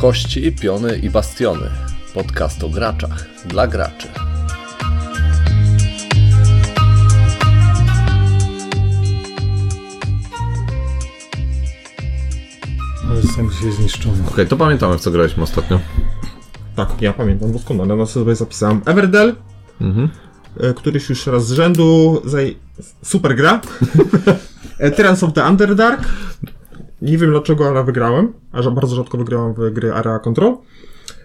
Kości, piony i bastiony. Podcast o graczach dla graczy. Ale jestem dzisiaj zniszczony. Okej, to pamiętamy w co graliśmy ostatnio. Tak, ja pamiętam doskonale, na sobie zapisałem. Everdell, Mhm. e, któryś już raz z rzędu, zaj... super gra. E, Tyrants of the Underdark. Nie wiem dlaczego, ale wygrałem, a że bardzo rzadko wygrałem w gry Area Control.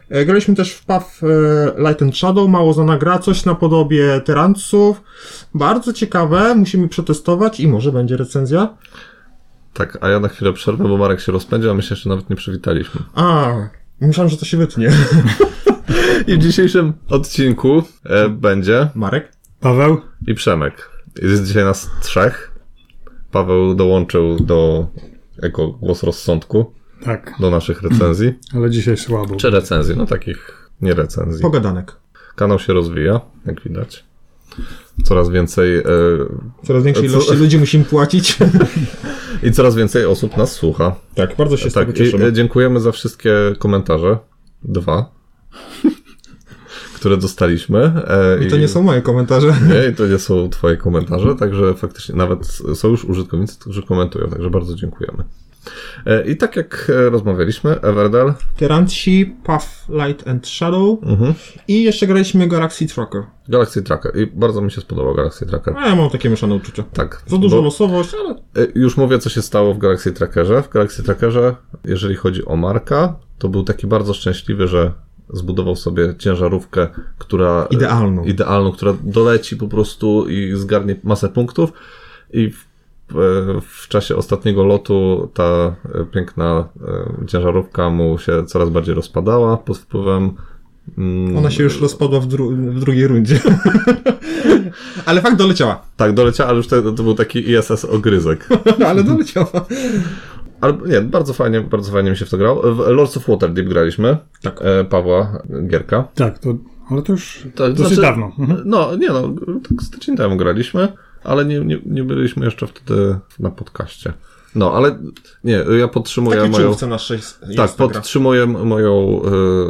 E, Graliśmy też w Path e, Light and Shadow, mało znana gra, coś na podobie Tyrantsów. Bardzo ciekawe, musimy przetestować i może będzie recenzja. Tak, a ja na chwilę przerwę, bo Marek się rozpędził, a my się jeszcze nawet nie przywitaliśmy. A, myślałem, że to się wytnie. I w dzisiejszym odcinku e, będzie Marek? Paweł? i Przemek. Jest dzisiaj nas trzech. Paweł dołączył do jako głos rozsądku Tak, do naszych recenzji. ale dzisiaj słabo. Czy recenzji, no takich nie recenzji. Pogadanek. Kanał się rozwija, jak widać. Coraz więcej e, Coraz większej Co- ilości ludzi musimy płacić. i coraz więcej osób nas słucha. tak, bardzo się z Tak, tego i, cieszymy. e, dziękujemy za wszystkie komentarze. Dwa. Które dostaliśmy. E, I to nie są moje komentarze. Nie, i to nie są twoje komentarze, także faktycznie nawet są już użytkownicy, którzy komentują, także bardzo dziękujemy. E, I tak jak e, rozmawialiśmy, Everdell, Tyrantsi, Path, Light and Shadow mhm. i jeszcze graliśmy Galaxy Tracker. Galaxy Tracker i bardzo mi się spodobał Galaxy Tracker. A ja mam takie mieszane uczucia. Tak. Za dużo losowość, ale Już mówię, co się stało w Galaxy Trackerze. W Galaxy Trackerze, jeżeli chodzi o Marka, to był taki bardzo szczęśliwy, że zbudował sobie ciężarówkę, która... Idealną. Idealną, która doleci po prostu i zgarnie masę punktów. I w, e, w czasie ostatniego lotu ta e, piękna e, ciężarówka mu się coraz bardziej rozpadała pod wpływem... mm, ona się już rozpadła w, dru- w drugiej rundzie. ale fakt doleciała. Tak, doleciała, ale już to, to był taki ISS ogryzek. ale doleciała. Ale nie, bardzo fajnie, bardzo fajnie mi się w to grało. W Lords of Waterdeep graliśmy. Tak. E, Pawła Gierka. Tak, to, ale to już Tak, dosyć znaczy- dawno. Mhm. No, nie no, tak z tydzień temu graliśmy, ale nie, nie, nie byliśmy jeszcze wtedy na podcaście. No, ale nie, ja podtrzymuję Takie moją... na 6 Tak, podtrzymuję moją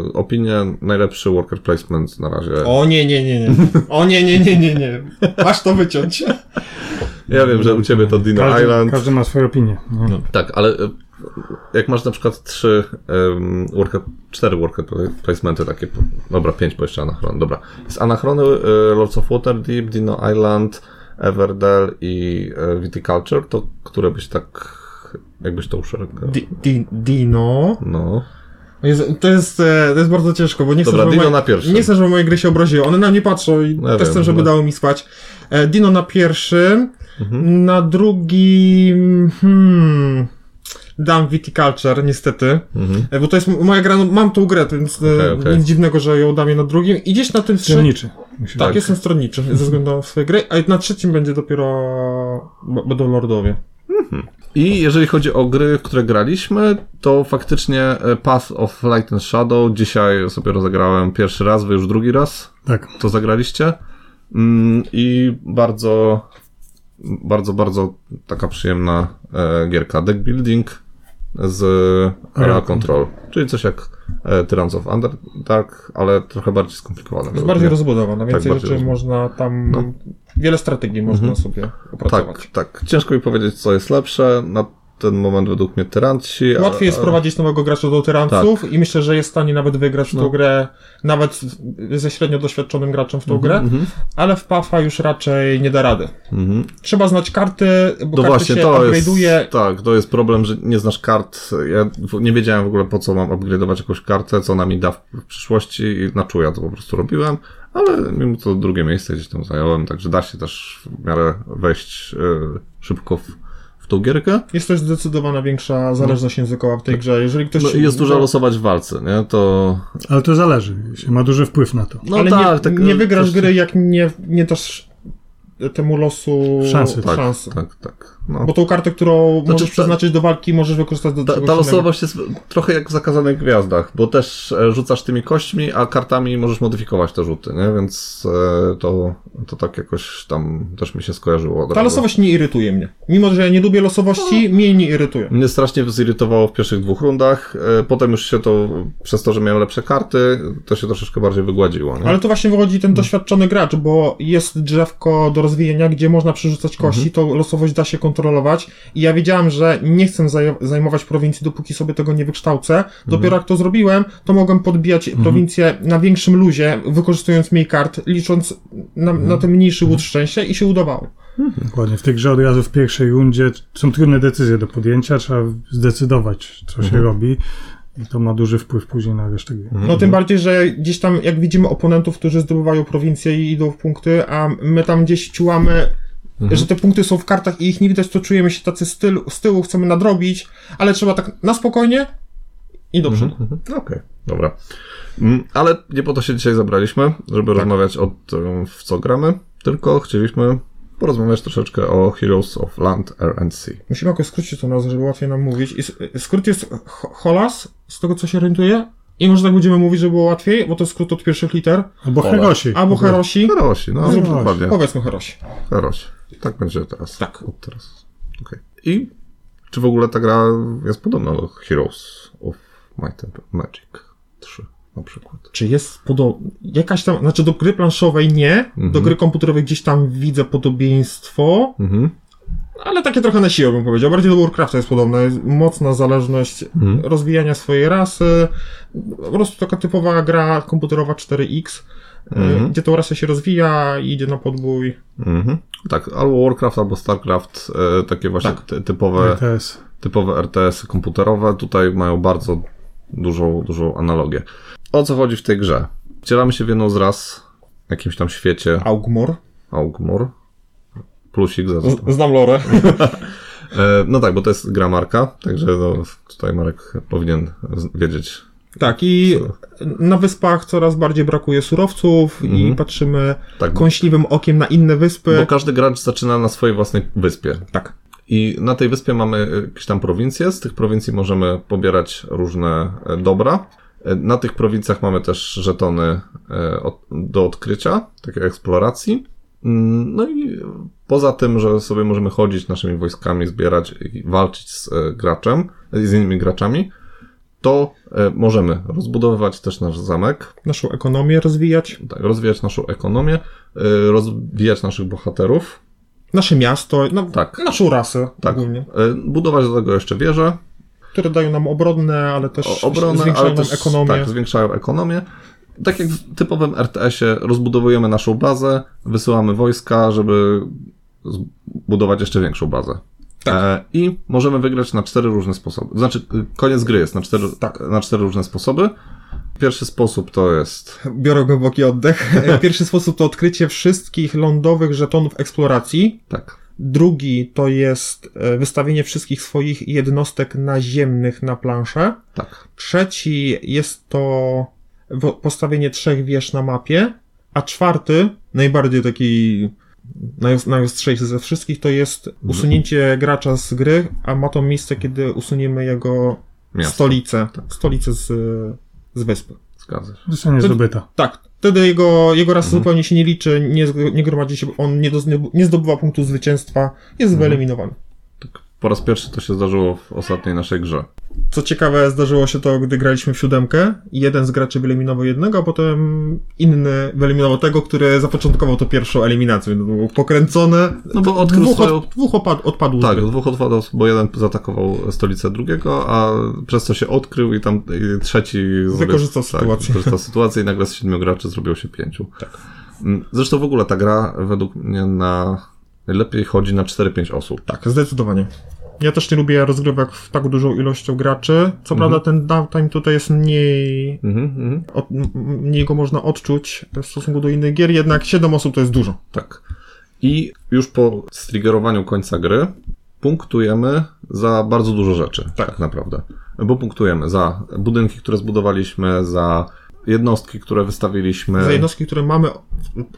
y, opinię. Najlepszy worker placement na razie. O nie, nie, nie, nie. O nie, nie, nie, nie, nie. Masz to wyciąć. Ja wiem, że u ciebie to Dino Każdy, Island. każdy ma swoją opinię. No. Tak, ale y, jak masz na przykład trzy, um, worker, cztery worker placementy takie, po- dobra, pięć, bo jeszcze Anachron, dobra. Jest Anachrony, y, Lords of Waterdeep, Dino Island, Everdell i y, Viticulture, to które byś tak, jakbyś to uszeregował? Di- di- Dino. No, Jezu, to jest, e, to jest bardzo ciężko, bo nie chcę, Dobra, żeby Dino moje, na pierwszym. nie chcę, żeby moje gry się obraziły. One na mnie patrzą i ja też wiem, chcę, żeby no. dało mi spać. E, Dino na pierwszym, Mhm. na drugim, hmm, dam Viticulture, niestety. Mhm. E, Bo to jest moja gra, no, mam tą grę, więc Okej, okej. nic dziwnego, że ją dam je na drugim. I gdzieś na tym trzecim, Stronniczy. Musi tak, Tak. jestem stronniczy, ze względu na swoje gry, a na trzecim będzie dopiero, b- będą Lordowie. I jeżeli chodzi o gry, w które graliśmy, to faktycznie e, Path of Light and Shadow dzisiaj sobie rozegrałem pierwszy raz, wy już drugi raz. Tak. to zagraliście. Mm, I bardzo, bardzo, bardzo taka przyjemna e, gierka. Deck building z Area Control. Czyli coś jak e, Tyrants of Underdark, ale trochę bardziej skomplikowane. Jest bardziej mnie. rozbudowana, więcej bardziej rzeczy można tam, No. wiele strategii można sobie opracować. Tak, tak. Ciężko mi powiedzieć, co jest lepsze. Na ten moment według mnie Tyranci. Łatwiej jest prowadzić nowego gracza do tyranców i myślę, że jest w stanie nawet wygrać w tą No. grę, nawet ze średnio doświadczonym graczem w tą grę, Mhm, ale w PAFA już raczej nie da rady. mhm. Trzeba znać karty, bo No karty właśnie, się to jest, upgrade'uje. tak, to jest problem, że nie znasz kart. Ja nie wiedziałem w ogóle po co mam upgrade'ować jakąś kartę, co ona mi da w, przyszłości i na czuja to po prostu robiłem, ale mimo to drugie miejsce gdzieś tam zająłem, także da się też w miarę wejść e, szybko w, w tą gierkę. Jest też zdecydowana większa zależność językowa w tej grze. Jeżeli ktoś... No, jest dużo losować w walce, nie? To. Ale to zależy. Ma duży wpływ na to. No ale tak, nie, tak, nie wygrasz coś- gry, jak nie, nie dasz temu losu Szansy, Tak, szansy. tak, tak. No. Bo tą kartę, którą możesz prze- przeznaczyć do walki, możesz wykorzystać do Ta, ta losowość jest trochę jak w zakazanych gwiazdach, bo też e, rzucasz tymi kośćmi, a kartami możesz modyfikować te rzuty, nie? Więc e, to, to tak jakoś tam też mi się skojarzyło. Ta losowość nie irytuje mnie. Mimo, że ja nie lubię losowości, mnie nie irytuje. Mnie strasznie zirytowało w pierwszych dwóch rundach, e, potem już się to, przez to, że miałem lepsze karty, to się troszeczkę bardziej wygładziło, nie? Ale tu właśnie wychodzi ten doświadczony gracz, bo jest drzewko do rozwijania, gdzie można przerzucać kości, to losowość da się kontrolować. I ja wiedziałem, że nie chcę zaj- zajmować prowincji, dopóki sobie tego nie wykształcę. Dopiero jak to zrobiłem, to mogłem podbijać prowincję na większym luzie, wykorzystując mniej kart, licząc na, na ten mniejszy łód szczęścia i się udawało. Dokładnie. W tej grze od razu w pierwszej rundzie są trudne decyzje do podjęcia, trzeba zdecydować, co się robi. I to ma duży wpływ później na resztę gry. No tym bardziej, że gdzieś tam, jak widzimy oponentów, którzy zdobywają prowincję i idą w punkty, a my tam gdzieś ciłamy, że te punkty są w kartach i ich nie widać, to czujemy się tacy z tyłu, z tyłu chcemy nadrobić, ale trzeba tak na spokojnie i do przodu. Mhm. Okej, dobra. Mm, Ale nie po to się dzisiaj zabraliśmy, żeby rozmawiać o tym, w co gramy, tylko chcieliśmy porozmawiać troszeczkę o Heroes of Land, Air and Sea. Musimy jakoś skrócić to nazwę, żeby łatwiej nam mówić. I skrót jest Ho- Holas, z tego co się orientuję. I może tak będziemy mówić, żeby było łatwiej, bo to jest skrót od pierwszych liter. Albo. Herosi. Albo Herosi. Herosi, no Herosi. Powiedzmy Herosi. Herosi. Tak będzie teraz. Tak. Od teraz. Okej. I czy w ogóle ta gra jest podobna do Heroes of Might and Magic 3 na przykład? Czy jest podobna? Jakaś tam, znaczy do gry planszowej nie, do gry komputerowej gdzieś tam widzę podobieństwo, Mhm. ale takie trochę na siłę bym powiedział. Bardziej do Warcrafta jest podobne. Jest mocna zależność rozwijania swojej rasy. Po prostu taka typowa gra komputerowa 4X, y, gdzie tą rasę się rozwija i idzie na podbój. Mhm. Tak, albo Warcraft, albo Starcraft, e, takie właśnie ty- typowe, RTS. typowe RTS komputerowe, tutaj mają bardzo dużą, dużą analogię. O co chodzi w tej grze? Wcielamy się w jedną z ras w jakimś tam świecie Augmor. Augmur. Plusik za to. Znam lore. E, No tak, bo to jest gra Marka, także no, tutaj Marek powinien wiedzieć. Tak, i na wyspach coraz bardziej brakuje surowców i patrzymy Tak, kąśliwym okiem na inne wyspy. bo każdy gracz zaczyna na swojej własnej wyspie. Tak. I na tej wyspie mamy jakieś tam prowincje. Z tych prowincji możemy pobierać różne e, dobra. E, Na tych prowincjach mamy też żetony e, do odkrycia, takie eksploracji. Mm, No i poza tym, że sobie możemy chodzić naszymi wojskami, zbierać i walczyć z e, graczem, z innymi graczami, to e, możemy rozbudowywać też nasz zamek, Naszą ekonomię rozwijać. tak, rozwijać naszą ekonomię, e, rozwijać naszych bohaterów, Nasze miasto, no, Tak. naszą rasę tak, ogólnie. e, budować do tego jeszcze wieże, Które dają nam obronne, ale też obronę, zwiększają ale też, ekonomię. Tak, zwiększają ekonomię. Tak jak w typowym RTS-ie rozbudowujemy naszą bazę, wysyłamy wojska, żeby zbudować jeszcze większą bazę. Tak. E, I możemy wygrać na cztery różne sposoby. Znaczy, y, koniec gry jest na cztery, Tak. na cztery różne sposoby. Pierwszy sposób to jest. Biorę głęboki oddech. Pierwszy sposób to odkrycie wszystkich lądowych żetonów eksploracji. Tak. Drugi to jest e, wystawienie wszystkich swoich jednostek naziemnych na planszę. Tak. Trzeci jest to postawienie trzech wież na mapie. A czwarty, najbardziej taki najostrzejszy ze wszystkich, to jest usunięcie gracza z gry, a ma to miejsce, kiedy usuniemy jego Miasto. stolicę. Stolicę z, z wyspy. Zgadza się. Zostanie zdobyta. Tak, wtedy jego, jego rasa Mhm. zupełnie się nie liczy, nie, nie gromadzi się, on nie, do, nie zdobywa punktu zwycięstwa, jest Mhm. wyeliminowany. Po raz pierwszy to się zdarzyło w ostatniej naszej grze. Co ciekawe, zdarzyło się to, gdy graliśmy w siódemkę. Jeden z graczy wyeliminował jednego, a potem inny wyeliminował tego, który zapoczątkował to pierwszą eliminację. To było pokręcone. No bo odkrył Dwóch, swoją... od, dwóch opad, odpadło z Tak, dwóch odpadów, bo jeden zaatakował stolicę drugiego, a przez co się odkrył i tam i trzeci Wykorzystał tak, sytuację. Wykorzystał sytuację i nagle z siedmiu graczy zrobiło się pięciu. Mm, Zresztą w ogóle ta gra według mnie na lepiej chodzi na 4-5 osób. Tak, zdecydowanie. Ja też nie lubię rozgrywek w tak dużą ilością graczy. Co prawda ten downtime tutaj jest mniej, Mhm, mhm. od, mniej go można odczuć w stosunku do innych gier, jednak 7 osób to jest dużo. Tak. I już po striggerowaniu końca gry punktujemy za bardzo dużo rzeczy, tak, naprawdę. Bo punktujemy za budynki, które zbudowaliśmy, za jednostki, które wystawiliśmy. Za jednostki, które mamy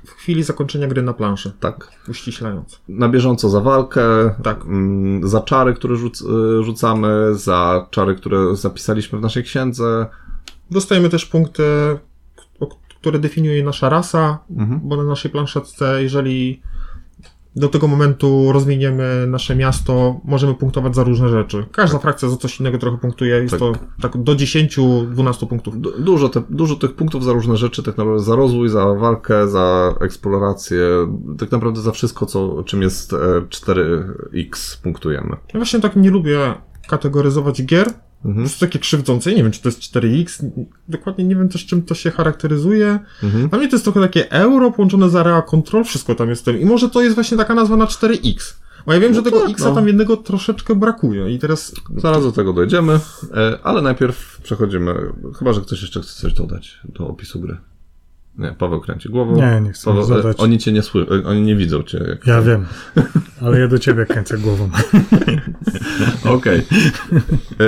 w chwili zakończenia gry na planszy, Tak. uściślając. Na bieżąco za walkę, Tak. mm, za czary, które rzuc, y, rzucamy, za czary, które zapisaliśmy w naszej księdze. Dostajemy też punkty, które definiuje nasza rasa, Mhm. bo na naszej planszetce, jeżeli do tego momentu rozwiniemy nasze miasto, możemy punktować za różne rzeczy. Każda frakcja za coś innego trochę punktuje. Jest Tak. to tak do 10-12 punktów. Du- Dużo, te, dużo tych punktów za różne rzeczy, tak naprawdę za rozwój, za walkę, za eksplorację, tak naprawdę za wszystko, co, czym jest e, 4X punktujemy. Ja właśnie tak nie lubię kategoryzować gier. Mhm. Jest to takie krzywdzące. Nie wiem, czy to jest 4X. Dokładnie nie wiem też, czym to się charakteryzuje. Mhm. Dla mnie to jest trochę takie euro połączone z area control. Wszystko tam jest w tym. I może to jest właśnie taka nazwa na 4X. Bo ja wiem, że tego tak, X no. tam jednego troszeczkę brakuje. I teraz Zaraz do tego dojdziemy, e, ale najpierw przechodzimy, chyba, że ktoś jeszcze chce coś dodać do opisu gry. Nie, Paweł kręci głową. Nie, nie chcę Paweł, e, dodać. Oni cię nie słyszą, oni nie widzą cię. Jak... Ja wiem, ale ja do ciebie kręcę głową. Okej. E,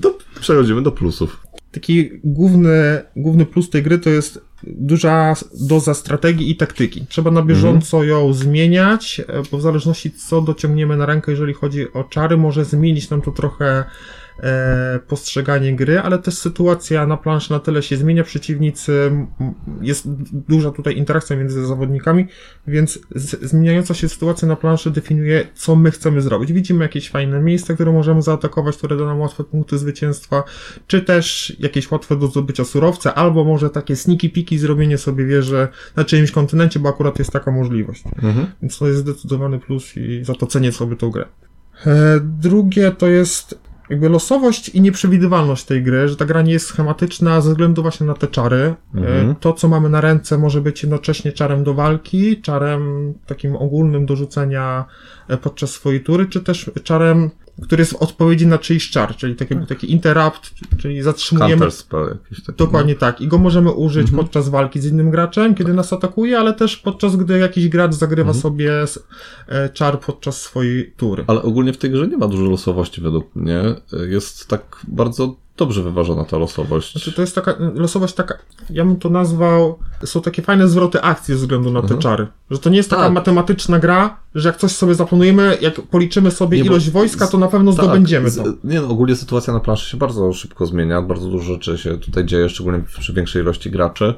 To przechodzimy do plusów. taki główny, główny plus tej gry to jest duża doza strategii i taktyki. Trzeba na bieżąco ją zmieniać, e, bo w zależności co dociągniemy na rękę, jeżeli chodzi o czary, może zmienić nam to trochę e, postrzeganie gry, ale też sytuacja na planszy na tyle się zmienia, przeciwnicy, jest duża tutaj interakcja między zawodnikami, więc zmieniająca się sytuacja na planszy definiuje, co my chcemy zrobić. Widzimy jakieś fajne miejsca, które możemy zaatakować, które da nam łatwe punkty zwycięstwa, czy też jakieś łatwe do zdobycia surowce, albo może takie sneaky piki, zrobienie sobie wieży na czyimś kontynencie, bo akurat jest taka możliwość. Mhm. Więc to jest zdecydowany plus i za to cenię sobie tą grę. E, drugie to jest jakby losowość i nieprzewidywalność tej gry, że ta gra nie jest schematyczna ze względu właśnie na te czary. Mhm. E, to, co mamy na ręce, może być jednocześnie czarem do walki, czarem takim ogólnym do rzucenia e, podczas swojej tury, czy też czarem, który jest w odpowiedzi na czyjś czar, czyli taki, taki interrupt, czyli zatrzymujemy Counter spell jakiś taki. Dokładnie tak. I go możemy użyć Mhm. podczas walki z innym graczem, kiedy nas atakuje, ale też podczas gdy jakiś gracz zagrywa Mhm. sobie e, czar podczas swojej tury. Ale ogólnie w tej grze nie ma dużo losowości według mnie. Jest tak bardzo dobrze wyważona ta losowość. Znaczy to jest taka losowość taka, ja bym to nazwał, są takie fajne zwroty akcji ze względu na te Mhm. czary. Że to nie jest taka Tak. matematyczna gra, że jak coś sobie zaplanujemy, jak policzymy sobie Nie, ilość wojska, to na pewno Tak, zdobędziemy z- to. Nie, no, ogólnie sytuacja na planszy się bardzo szybko zmienia, bardzo dużo rzeczy się tutaj dzieje, szczególnie przy większej ilości graczy.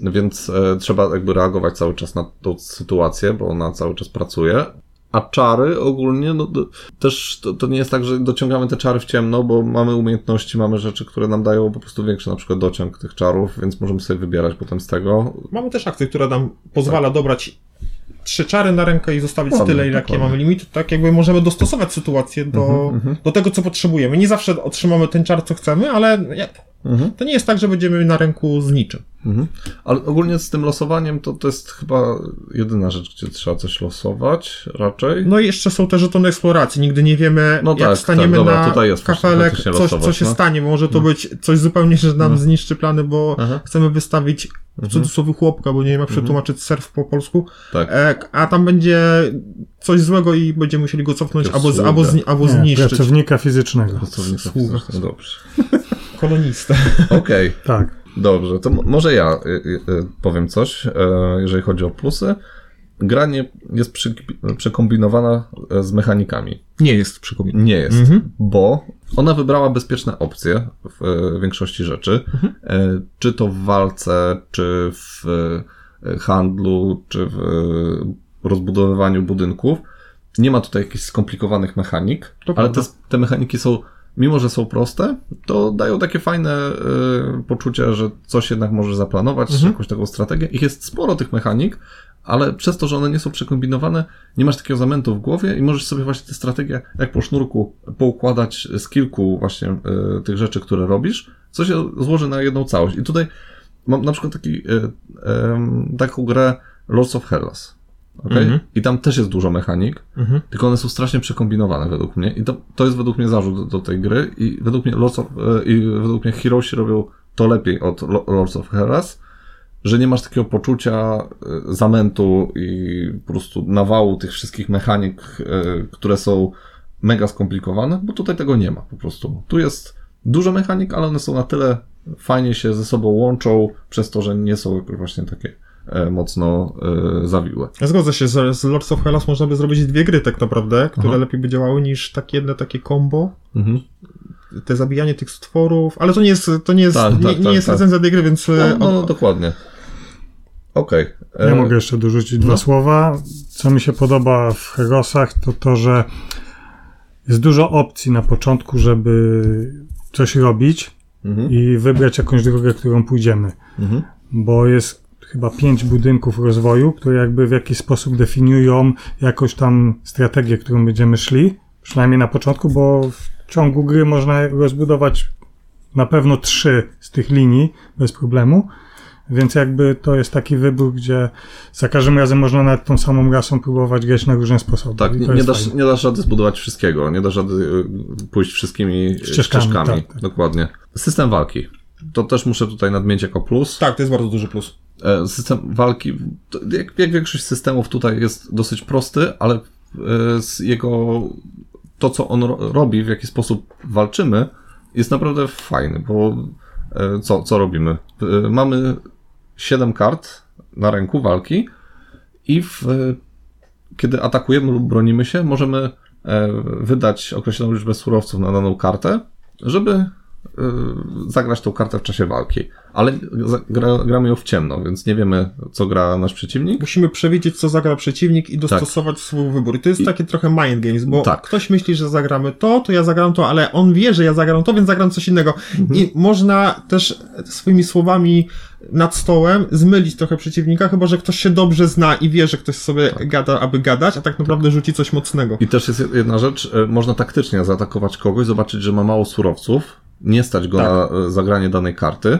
Więc e, trzeba jakby reagować cały czas na tą sytuację, bo ona cały czas pracuje. A czary ogólnie, no też to, to nie jest tak, że dociągamy te czary w ciemno, bo mamy umiejętności, mamy rzeczy, które nam dają po prostu większy na przykład dociąg tych czarów, więc możemy sobie wybierać potem z tego. Mamy też akcję, która nam pozwala dobrać trzy czary na rękę i zostawić Dokładnie, tyle, jakie dokładnie. mamy limit. Tak jakby możemy dostosować sytuację do, do tego, co potrzebujemy. Nie zawsze otrzymamy ten czar, co chcemy, ale ja- to nie jest tak, że będziemy na ręku z niczym. Mhm. Ale ogólnie z tym losowaniem to, to jest chyba jedyna rzecz, gdzie trzeba coś losować raczej. No i jeszcze są te żetony eksploracji. Nigdy nie wiemy, No jak tak, staniemy tak, dobra, na tutaj jest kafelek, coś, co się no. stanie. Może to być coś zupełnie, że nam No. zniszczy plany, bo Aha. chcemy wystawić w cudzysłowie chłopka, bo nie wiem jak przetłumaczyć surf po polsku. Tak. E, a tam będzie coś złego i będziemy musieli go cofnąć albo, albo, zni, albo Nie, zniszczyć. pracownika fizycznego. Pracownika fizycznego, dobrze. Kolonista. Okej, Tak. dobrze, to może ja y, y, y, powiem coś, e, jeżeli chodzi o plusy. Gra nie jest przy, przekombinowana e, z mechanikami. Nie jest przypomnę. Nie jest, Mhm. bo ona wybrała bezpieczne opcje w e, większości rzeczy. E, Czy to w walce, czy w handlu, czy w rozbudowywaniu budynków. Nie ma tutaj jakichś skomplikowanych mechanik, ale te, te mechaniki są, mimo że są proste, to dają takie fajne e, poczucie, że coś jednak możesz zaplanować, Mhm. jakąś taką strategię. Ich jest sporo tych mechanik, ale przez to, że one nie są przekombinowane, nie masz takiego zamętu w głowie i możesz sobie właśnie tę strategię jak po sznurku poukładać z kilku właśnie e, tych rzeczy, które robisz, co się złoży na jedną całość. I tutaj mam na przykład taki, e, em, taką grę Lords of Hellas. Okay? Mhm. I tam też jest dużo mechanik, Mhm. tylko one są strasznie przekombinowane według mnie. I to, to jest według mnie zarzut do, do tej gry. I według mnie Lords of, e, i według mnie Heroesi robią to lepiej od Lo- Lords of Hellas, że nie masz takiego poczucia e, zamętu i po prostu nawału tych wszystkich mechanik, e, które są mega skomplikowane, bo tutaj tego nie ma po prostu. Tu jest dużo mechanik, ale one są na tyle fajnie się ze sobą łączą, przez to, że nie są właśnie takie mocno e, zawiłe. Zgodzę się, z, z Lords of Hellas można by zrobić dwie gry tak naprawdę, które Aha. lepiej by działały niż takie jedno takie combo. Mhm. Te zabijanie tych stworów, ale to nie jest, to nie jest, Tak, nie, tak, nie tak, jest tak. recenzja tej gry, więc... No, e, no o- dokładnie. Okej. Ja E, mogę jeszcze dorzucić dwa no. słowa. Co mi się podoba w Herosach, to to, że jest dużo opcji na początku, żeby coś robić Mhm. i wybrać jakąś drogę, którą pójdziemy. Mhm. Bo jest chyba pięć budynków rozwoju, które jakby w jakiś sposób definiują jakąś tam strategię, którą będziemy szli. Przynajmniej na początku, bo w ciągu gry można rozbudować na pewno trzy z tych linii bez problemu. Więc jakby to jest taki wybór, gdzie za każdym razem można nawet tą samą rasą próbować grać na różne sposoby. Tak, nie, dasz, nie dasz rady zbudować wszystkiego, nie dasz rady y, pójść wszystkimi Ścieżkami, ścieżkami. tak, tak. Dokładnie. System walki. To też muszę tutaj nadmienić jako plus. Tak, to jest bardzo duży plus. E, System walki, jak, jak większość systemów tutaj jest dosyć prosty, ale e, z jego, to co on ro, robi, w jaki sposób walczymy, jest naprawdę fajny, bo e, co, co robimy? Mamy 7 kart na ręku walki i w, kiedy atakujemy lub bronimy się, możemy wydać określoną liczbę surowców na daną kartę, żeby zagrać tą kartę w czasie walki. Ale gra, gramy ją w ciemno, więc nie wiemy, co gra nasz przeciwnik. Musimy przewidzieć, co zagra przeciwnik i dostosować swój wybór. I to jest takie trochę mind games, bo Tak. ktoś myśli, że zagramy to, to ja zagram to, ale on wie, że ja zagram to, więc zagram coś innego. Mhm. I można też swoimi słowami nad stołem zmylić trochę przeciwnika, chyba że ktoś się dobrze zna i wie, że ktoś sobie Tak. gada, aby gadać, a tak naprawdę rzuci coś mocnego. I też jest jedna rzecz, e, można taktycznie zaatakować kogoś, zobaczyć, że ma mało surowców, nie stać go Tak. na e, zagranie danej karty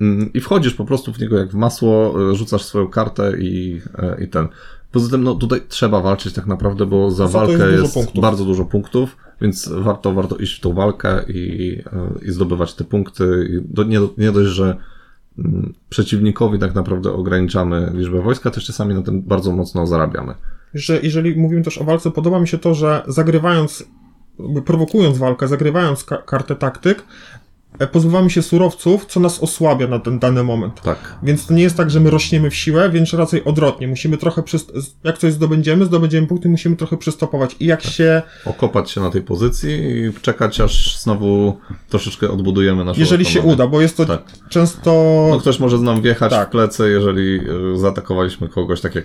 mm, i wchodzisz po prostu w niego jak w masło, e, rzucasz swoją kartę i, e, i ten. Poza tym, no tutaj trzeba walczyć tak naprawdę, bo za walkę jest jest, dużo punktów. bardzo dużo punktów, więc warto, warto iść w tą walkę i, i zdobywać te punkty. I do, nie, nie dość, że mm, przeciwnikowi tak naprawdę ograniczamy liczbę wojska, też czasami na tym bardzo mocno zarabiamy. że jeżeli mówimy też o walce, podoba mi się to, że zagrywając, prowokując walkę, zagrywając ka- kartę taktyk, pozbywamy się surowców, co nas osłabia na ten dany moment. Tak. Więc to nie jest tak, że my rośniemy w siłę, więc raczej odwrotnie. Musimy trochę, przyst- jak coś zdobędziemy, zdobędziemy punkty, musimy trochę przystopować. I jak się, okopać się na tej pozycji i czekać, aż znowu troszeczkę odbudujemy naszą jeżeli się uda, bo jest to Tak. często... No ktoś może nam wjechać Tak. w plecy, jeżeli e, zaatakowaliśmy kogoś, tak jak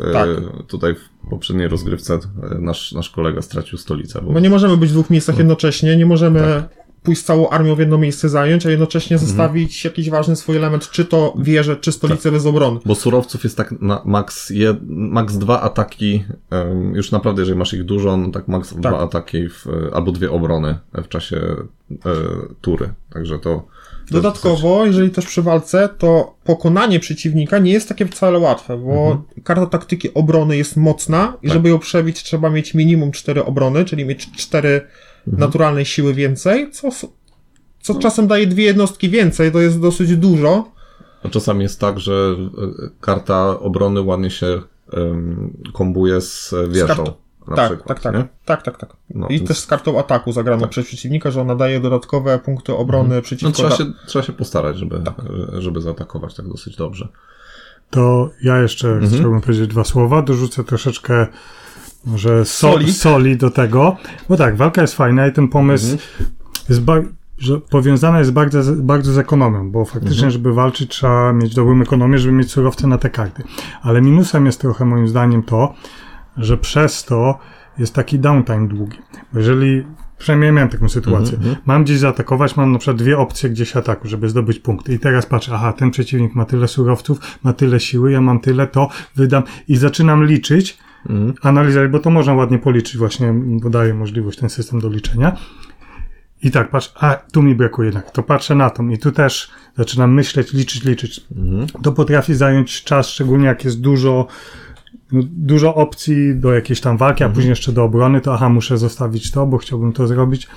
e, Tak. tutaj w poprzedniej rozgrywce e, nasz, nasz kolega stracił stolicę. Bo... Bo nie możemy być w dwóch miejscach jednocześnie, nie możemy Tak. Pójść całą armią w jedno miejsce zająć, a jednocześnie Mhm. zostawić jakiś ważny swój element, czy to wieżę, czy stolicę Tak. bez obrony. Bo surowców jest tak na max, jed, max dwa ataki, już naprawdę jeżeli masz ich dużo, no tak max dwa ataki w, albo dwie obrony w czasie e, tury. Także to... Dodatkowo, jeżeli też przy walce, to pokonanie przeciwnika nie jest takie wcale łatwe, bo karta taktyki obrony jest mocna i Mhm. Tak. żeby ją przebić trzeba mieć minimum 4 obrony, czyli mieć 4 Mhm. naturalnej siły więcej, co, co czasem daje dwie jednostki więcej, to jest dosyć dużo. No, czasami jest tak, że e, karta obrony ładnie się em, kombuje z wieżą. kartą. Na tak, przykład, tak, tak, tak, tak, tak. No, I więc- też z kartą ataku zagraną przez przeciwnika, że ona daje dodatkowe punkty obrony No, przeciwko... trzeba, da- się, trzeba się postarać, żeby, Tak. e, żeby zaatakować tak dosyć dobrze. To ja jeszcze Mhm. chciałbym powiedzieć dwa słowa. Dorzucę troszeczkę może so, Soli. soli. do tego. Bo tak, walka jest fajna i ten pomysł Mhm. jest że powiązana jest bardzo, z- bardzo z ekonomią, bo faktycznie, Mhm. żeby walczyć, trzeba mieć dobrą ekonomię, żeby mieć surowce na te karty. Ale minusem jest trochę moim zdaniem to, że przez to jest taki downtime długi. Bo jeżeli, przynajmniej miałem taką sytuację, Mhm, mam gdzieś zaatakować, mam na przykład dwie opcje gdzieś ataku, żeby zdobyć punkty. I teraz patrzę, aha, ten przeciwnik ma tyle surowców, ma tyle siły, ja mam tyle, to wydam i zaczynam liczyć, Mhm. analizować, bo to można ładnie policzyć, właśnie, bo daje możliwość ten system do liczenia. I tak, patrz, a tu mi brakuje jednak, to patrzę na to i tu też zaczynam myśleć, liczyć, liczyć. Mhm. To potrafi zająć czas, szczególnie jak jest dużo, no, dużo opcji do jakiejś tam walki, a później jeszcze do obrony, to aha, muszę zostawić to, bo chciałbym to zrobić.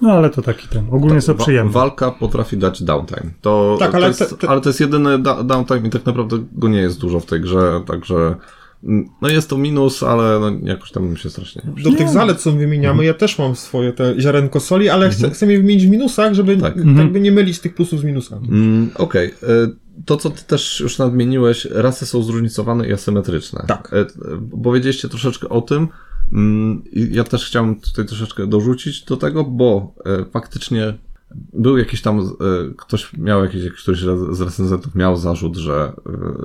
No ale to taki ten, ogólnie jest to Wa- przyjemne. Walka potrafi dać downtime. To, Tak, to ale jest, te- te- ale to jest jedyny da- downtime i tak naprawdę go nie jest dużo w tej grze, także No jest to minus, ale no jakoś tam mi się strasznie... Do tych zalet, co wymieniamy, ja też mam swoje te ziarenko soli, ale chcę, chcę je wymienić w minusach, żeby Tak. jakby nie mylić tych plusów z minusami. Mm, Okej. y, To, co ty też już nadmieniłeś, rasy są zróżnicowane i asymetryczne. Tak. Y, y, Powiedzieliście troszeczkę o tym. mm, i Ja też chciałem tutaj troszeczkę dorzucić do tego, bo y, faktycznie był jakiś tam, y, ktoś miał jakiś, któryś z recenzentów miał zarzut, że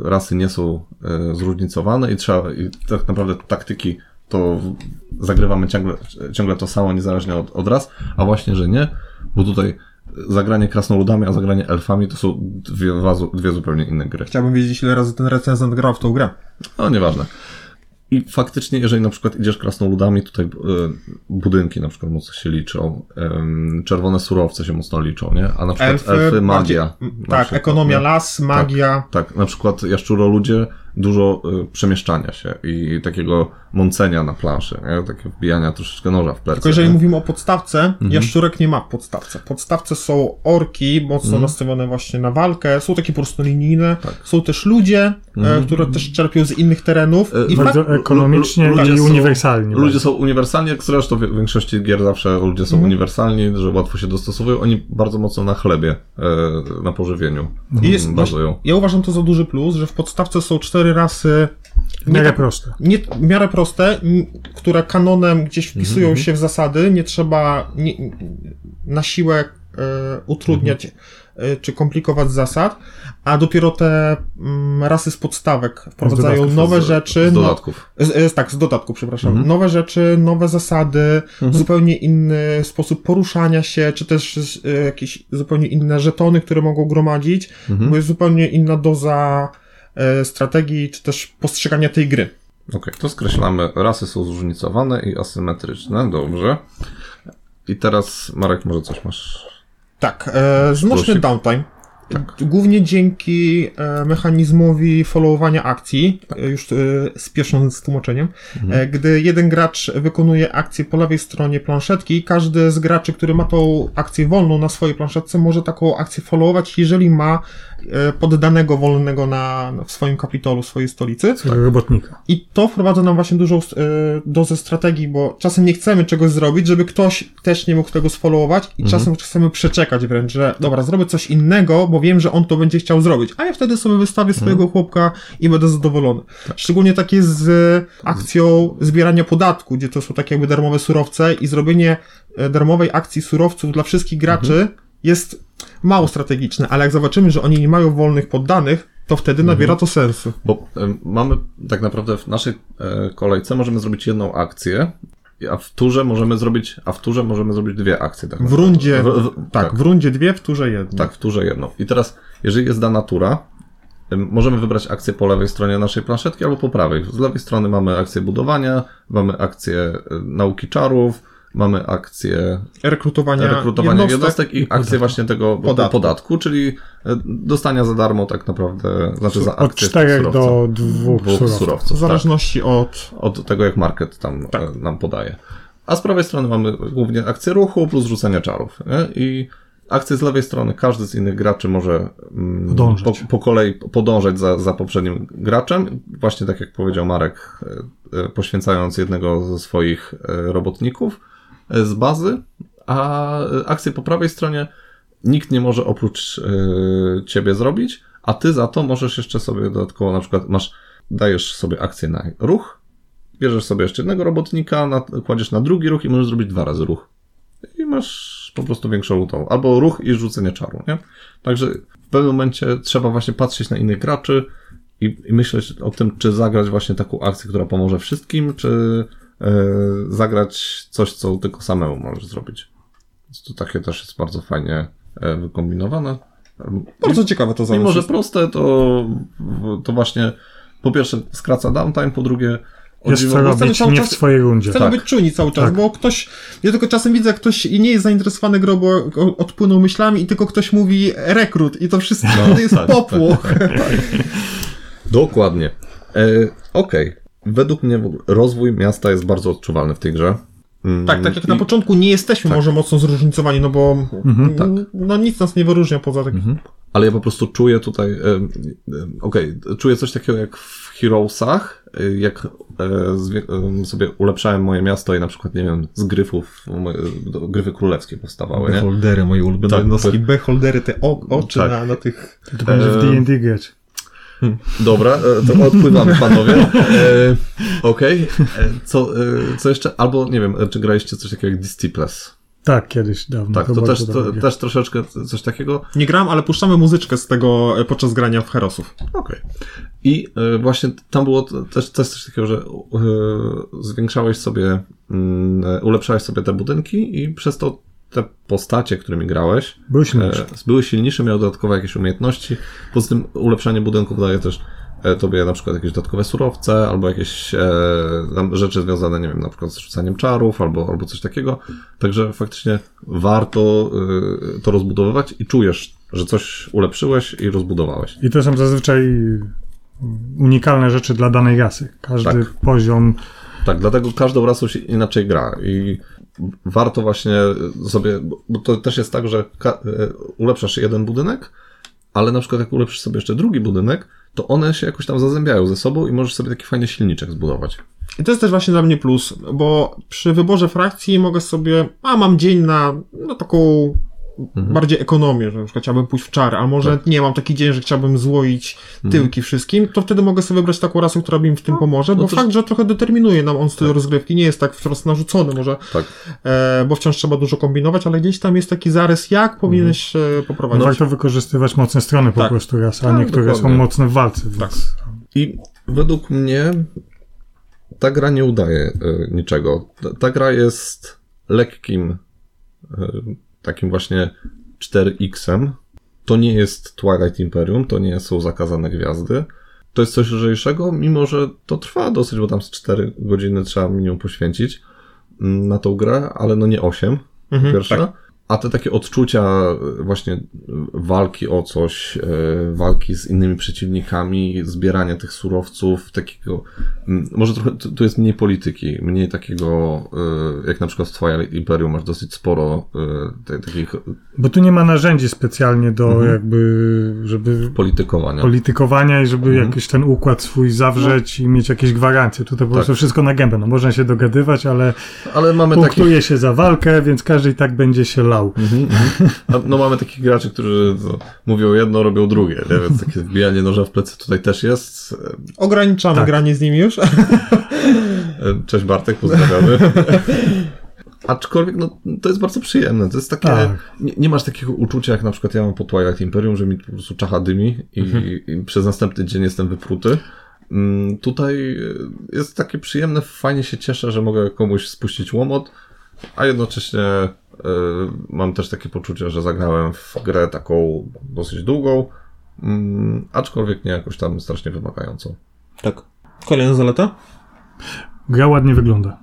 y, rasy nie są y, zróżnicowane i trzeba, i tak naprawdę taktyki to zagrywamy ciągle, ciągle to samo, niezależnie od, od ras, a właśnie, że nie, bo tutaj zagranie krasnoludami, a zagranie elfami to są dwie, dwie zupełnie inne gry. Chciałbym wiedzieć, ile razy ten recenzent grał w tą grę. No, nieważne. I faktycznie, jeżeli na przykład idziesz krasnoludami, tutaj y, budynki na przykład mocno się liczą, czerwone surowce się mocno liczą, nie? A na przykład elfy, Elfy, magia. bardziej- tak, przykład, ekonomia nie? las, magia. Tak, na przykład jaszczuroludzie dużo y, przemieszczania się i takiego mącenia na planszy, nie? takie wbijania troszeczkę noża w plecy. Tylko jeżeli nie? mówimy o podstawce, Mhm. jaszczurek nie ma w podstawce. Podstawce są orki, mocno Mhm. nastawione właśnie na walkę, są takie prostolinijne, Tak. są też ludzie, e, które też czerpią z innych terenów. Mhm. E, I fakt, Bardzo ekonomicznie Lu- ludzie i są- uniwersalnie. Ludzie są uniwersalni, jak zresztą w większości gier zawsze ludzie są uniwersalni, że łatwo się dostosowują. Oni bardzo mocno na chlebie, e, na pożywieniu I jest, bazują. ja uważam to za duży plus, że w podstawce są cztery rasy w miarę tak- proste. nie, w miarę proste, które kanonem gdzieś wpisują Mhm, się w zasady, nie trzeba nie, na siłę e, utrudniać Mhm. e, czy komplikować zasad, a dopiero te mm, rasy z podstawek wprowadzają dodatków, nowe z- rzeczy. z no- dodatków. z, z, tak, z dodatku, przepraszam. Mhm. Nowe rzeczy, nowe zasady, zupełnie inny sposób poruszania się, czy też e, jakieś zupełnie inne żetony, które mogą gromadzić, bo jest zupełnie inna doza strategii, czy też postrzegania tej gry. Okej, to skreślamy. Rasy są zróżnicowane i asymetryczne, dobrze. I teraz, Marek, może coś masz? Tak, e, znośny downtime. Tak. Głównie dzięki e, mechanizmowi followowania akcji, e, już e, spiesząc z tłumaczeniem, Mhm. e, gdy jeden gracz wykonuje akcję po lewej stronie planszetki, każdy z graczy, który ma tą akcję wolną na swojej planszetce, może taką akcję followować, jeżeli ma e, poddanego wolnego na, w swoim kapitolu, swojej stolicy. Tego robotnika. I to wprowadza nam właśnie dużą e, dozę strategii, bo czasem nie chcemy czegoś zrobić, żeby ktoś też nie mógł tego sfollowować i czasem chcemy przeczekać wręcz, że dobra, zrobię coś innego, bo wiem, że on to będzie chciał zrobić, a ja wtedy sobie wystawię swojego chłopka i będę zadowolony. Szczególnie tak jest z akcją zbierania podatku, gdzie to są takie jakby darmowe surowce i zrobienie e, darmowej akcji surowców dla wszystkich graczy jest mało strategiczne, ale jak zobaczymy, że oni nie mają wolnych poddanych, to wtedy nabiera to sensu. Bo mamy tak naprawdę w naszej e, kolejce możemy zrobić jedną akcję, a w turze możemy zrobić, a w turze możemy zrobić dwie akcje. Tak W rundzie, W- w- tak, w rundzie dwie, w turze jedno. Tak, w turze jedną. I teraz, jeżeli jest dana tura, możemy wybrać akcję po lewej stronie naszej planszetki albo po prawej. Z lewej strony mamy akcję budowania, mamy akcję y, nauki czarów, mamy akcję Rekrutowania, rekrutowania jednostek, jednostek. i akcję właśnie tego Podatku. podatku. czyli y, dostania za darmo tak naprawdę, znaczy za Od akcję 4 surowca. do 2 dwóch surowców. W surowców. Tak zależności od... od tego, jak market tam Tak. e, nam podaje. A z prawej strony mamy głównie akcję ruchu plus rzucenia czarów. Nie? I akcje z lewej strony każdy z innych graczy może mm. Po, po kolei podążać za, za poprzednim graczem. Właśnie tak jak powiedział Marek, e, e, poświęcając jednego ze swoich e, robotników e, z bazy, a e, akcję po prawej stronie nikt nie może oprócz e, ciebie zrobić, a ty za to możesz jeszcze sobie dodatkowo na przykład masz, dajesz sobie akcję na ruch, bierzesz sobie jeszcze jednego robotnika, na, kładziesz na drugi ruch i możesz zrobić dwa razy ruch. I masz po prostu większą tą, albo ruch i rzucenie czaru, nie? Także w pewnym momencie trzeba właśnie patrzeć na innych graczy i, i myśleć o tym, czy zagrać właśnie taką akcję, która pomoże wszystkim, czy e, zagrać coś, co tylko samemu możesz zrobić. Więc to takie też jest bardzo fajnie e, wykombinowane. Bardzo ciekawe to Mimo, że proste, to, to właśnie po pierwsze skraca downtime, po drugie co robić, cały nie w czas- swojej rundzie. Chcemy tak. być czujni cały czas, Tak. bo ktoś, ja tylko czasem widzę, jak ktoś nie jest zainteresowany grą, bo odpłynął myślami i tylko ktoś mówi rekrut i to wszystko No, to jest tak, popłoch. Dokładnie. E, Okej. Według mnie rozwój miasta jest bardzo odczuwalny w tej grze. Mm, Tak, tak jak i- na początku nie jesteśmy może mocno zróżnicowani, no bo tak. no nic nas nie wyróżnia poza takim Mhm. ale ja po prostu czuję tutaj, e, e, okej, czuję coś takiego jak w Heroesach, e, jak e, e, sobie ulepszałem moje miasto i na przykład, nie wiem, z gryfów, moje, do, gryfy królewskie powstawały, nie? Beholdery, moje ulubione Tak, jednostki. Beholdery, te o, oczy Tak. na, na tych... To będzie w D&D grać. Dobra, e, to odpływamy panowie. E, Okej, E, co, co jeszcze? Albo, nie wiem, czy graliście coś takiego jak Disciples? Tak, kiedyś dawno. Tak, to, bardzo też, to, też troszeczkę coś takiego. Nie gram, ale puszczamy muzyczkę z tego podczas grania w Herosów. Okej. I e, właśnie tam było też, też coś takiego, że zwiększałeś sobie, mm, ulepszałeś sobie te budynki i przez to te postacie, którymi grałeś, Był silniejszy. e, były silniejsze, miały dodatkowe jakieś umiejętności. Poza tym ulepszanie budynków daje też e, tobie na przykład jakieś dodatkowe surowce, albo jakieś e, rzeczy związane, nie wiem, na przykład z rzucaniem czarów, albo, albo coś takiego. Także faktycznie warto e, to rozbudowywać i czujesz, że coś ulepszyłeś i rozbudowałeś. I to są zazwyczaj unikalne rzeczy dla danej rasy. Każdy Tak. poziom Tak, dlatego każdą rasą się inaczej gra i warto właśnie sobie, bo to też jest tak, że e, ulepszasz jeden budynek, ale na przykład jak ulepszysz sobie jeszcze drugi budynek, to one się jakoś tam zazębiają ze sobą i możesz sobie taki fajny silniczek zbudować. I to jest też właśnie dla mnie plus, bo przy wyborze frakcji mogę sobie, a mam dzień na no, taką bardziej ekonomię, że na przykład chciałbym pójść w czar, a może nie, mam taki dzień, że chciałbym złoić tyłki wszystkim, to wtedy mogę sobie wybrać taką rasę, która mi w tym pomoże, bo no to- fakt, że trochę determinuje nam on styl rozgrywki, nie jest tak wprost narzucony może, Tak. e, bo wciąż trzeba dużo kombinować, ale gdzieś tam jest taki zarys, jak powinieneś e, poprowadzić. warto wykorzystywać mocne strony po Tak. prostu raz, a Tak, niektóre są dokładnie. mocne w walce. Więc... I według mnie ta gra nie udaje e, niczego. Ta, ta gra jest lekkim, e, takim właśnie 4X-em. To nie jest Twilight Imperium, to nie są zakazane gwiazdy. To jest coś lżejszego, mimo że to trwa dosyć, bo tam z 4 godziny trzeba minimum poświęcić mm, na tą grę, ale no nie 8, Mhm, pierwsze. tak. A te takie odczucia e, właśnie e, walki o coś, e, walki z innymi przeciwnikami, zbierania tych surowców, takiego, może trochę, tu jest mniej polityki, mniej takiego, jak na przykład w Twilight Imperium masz dosyć sporo te- takich Bo tu nie ma narzędzi specjalnie do Mhm. jakby, żeby politykowania. politykowania i żeby Mhm. jakiś ten układ swój zawrzeć i mieć jakieś gwarancje. Tutaj po prostu Tak. wszystko na gębę. No można się dogadywać, ale Ale mamy punktuje się za walkę, więc każdy i tak będzie się lał. Mhm, mhm. A, No mamy takich graczy, którzy no, mówią jedno, robią drugie, nie? więc takie wbijanie noża w plecy tutaj też jest. Ograniczamy Tak. granie z nimi już. Cześć Bartek, pozdrawiamy. Aczkolwiek, no, to jest bardzo przyjemne. To jest takie. Tak. Nie, nie masz takiego uczucia, jak na przykład ja mam po Twilight Imperium, że mi po prostu czacha dymi i, i przez następny dzień jestem wypruty. Mm, Tutaj e, jest takie przyjemne, fajnie się cieszę, że mogę komuś spuścić łomot, a jednocześnie mam też takie poczucie, że zagrałem w grę taką dosyć długą, mm, aczkolwiek nie jakoś tam strasznie wymagającą. Tak. Kolejna zaleta? Gra ładnie wygląda.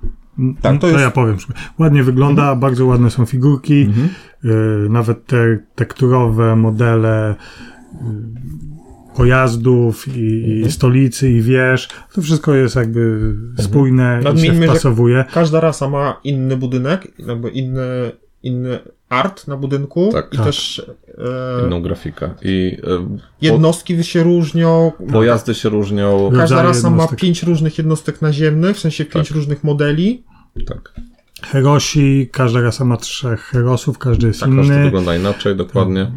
Tak, to to jest- ja powiem. Ładnie wygląda, bardzo ładne są figurki, Mhm. y, nawet te tekturowe modele y, pojazdów i, Mhm. i stolicy i wież. To wszystko jest jakby spójne i się Nadmieńmy, że- wpasowuje. Każda rasa ma inny budynek, jakby inny, art na budynku Tak. i Tak. też e, Inną grafikę. I e, jednostki się różnią. po, pojazdy się różnią. Każda rasa ma pięć różnych jednostek naziemnych, w sensie pięć Tak. różnych modeli. Tak, Herosi, każda rasa ma trzech herosów, każdy jest tak każdy inny. wygląda inaczej, dokładnie.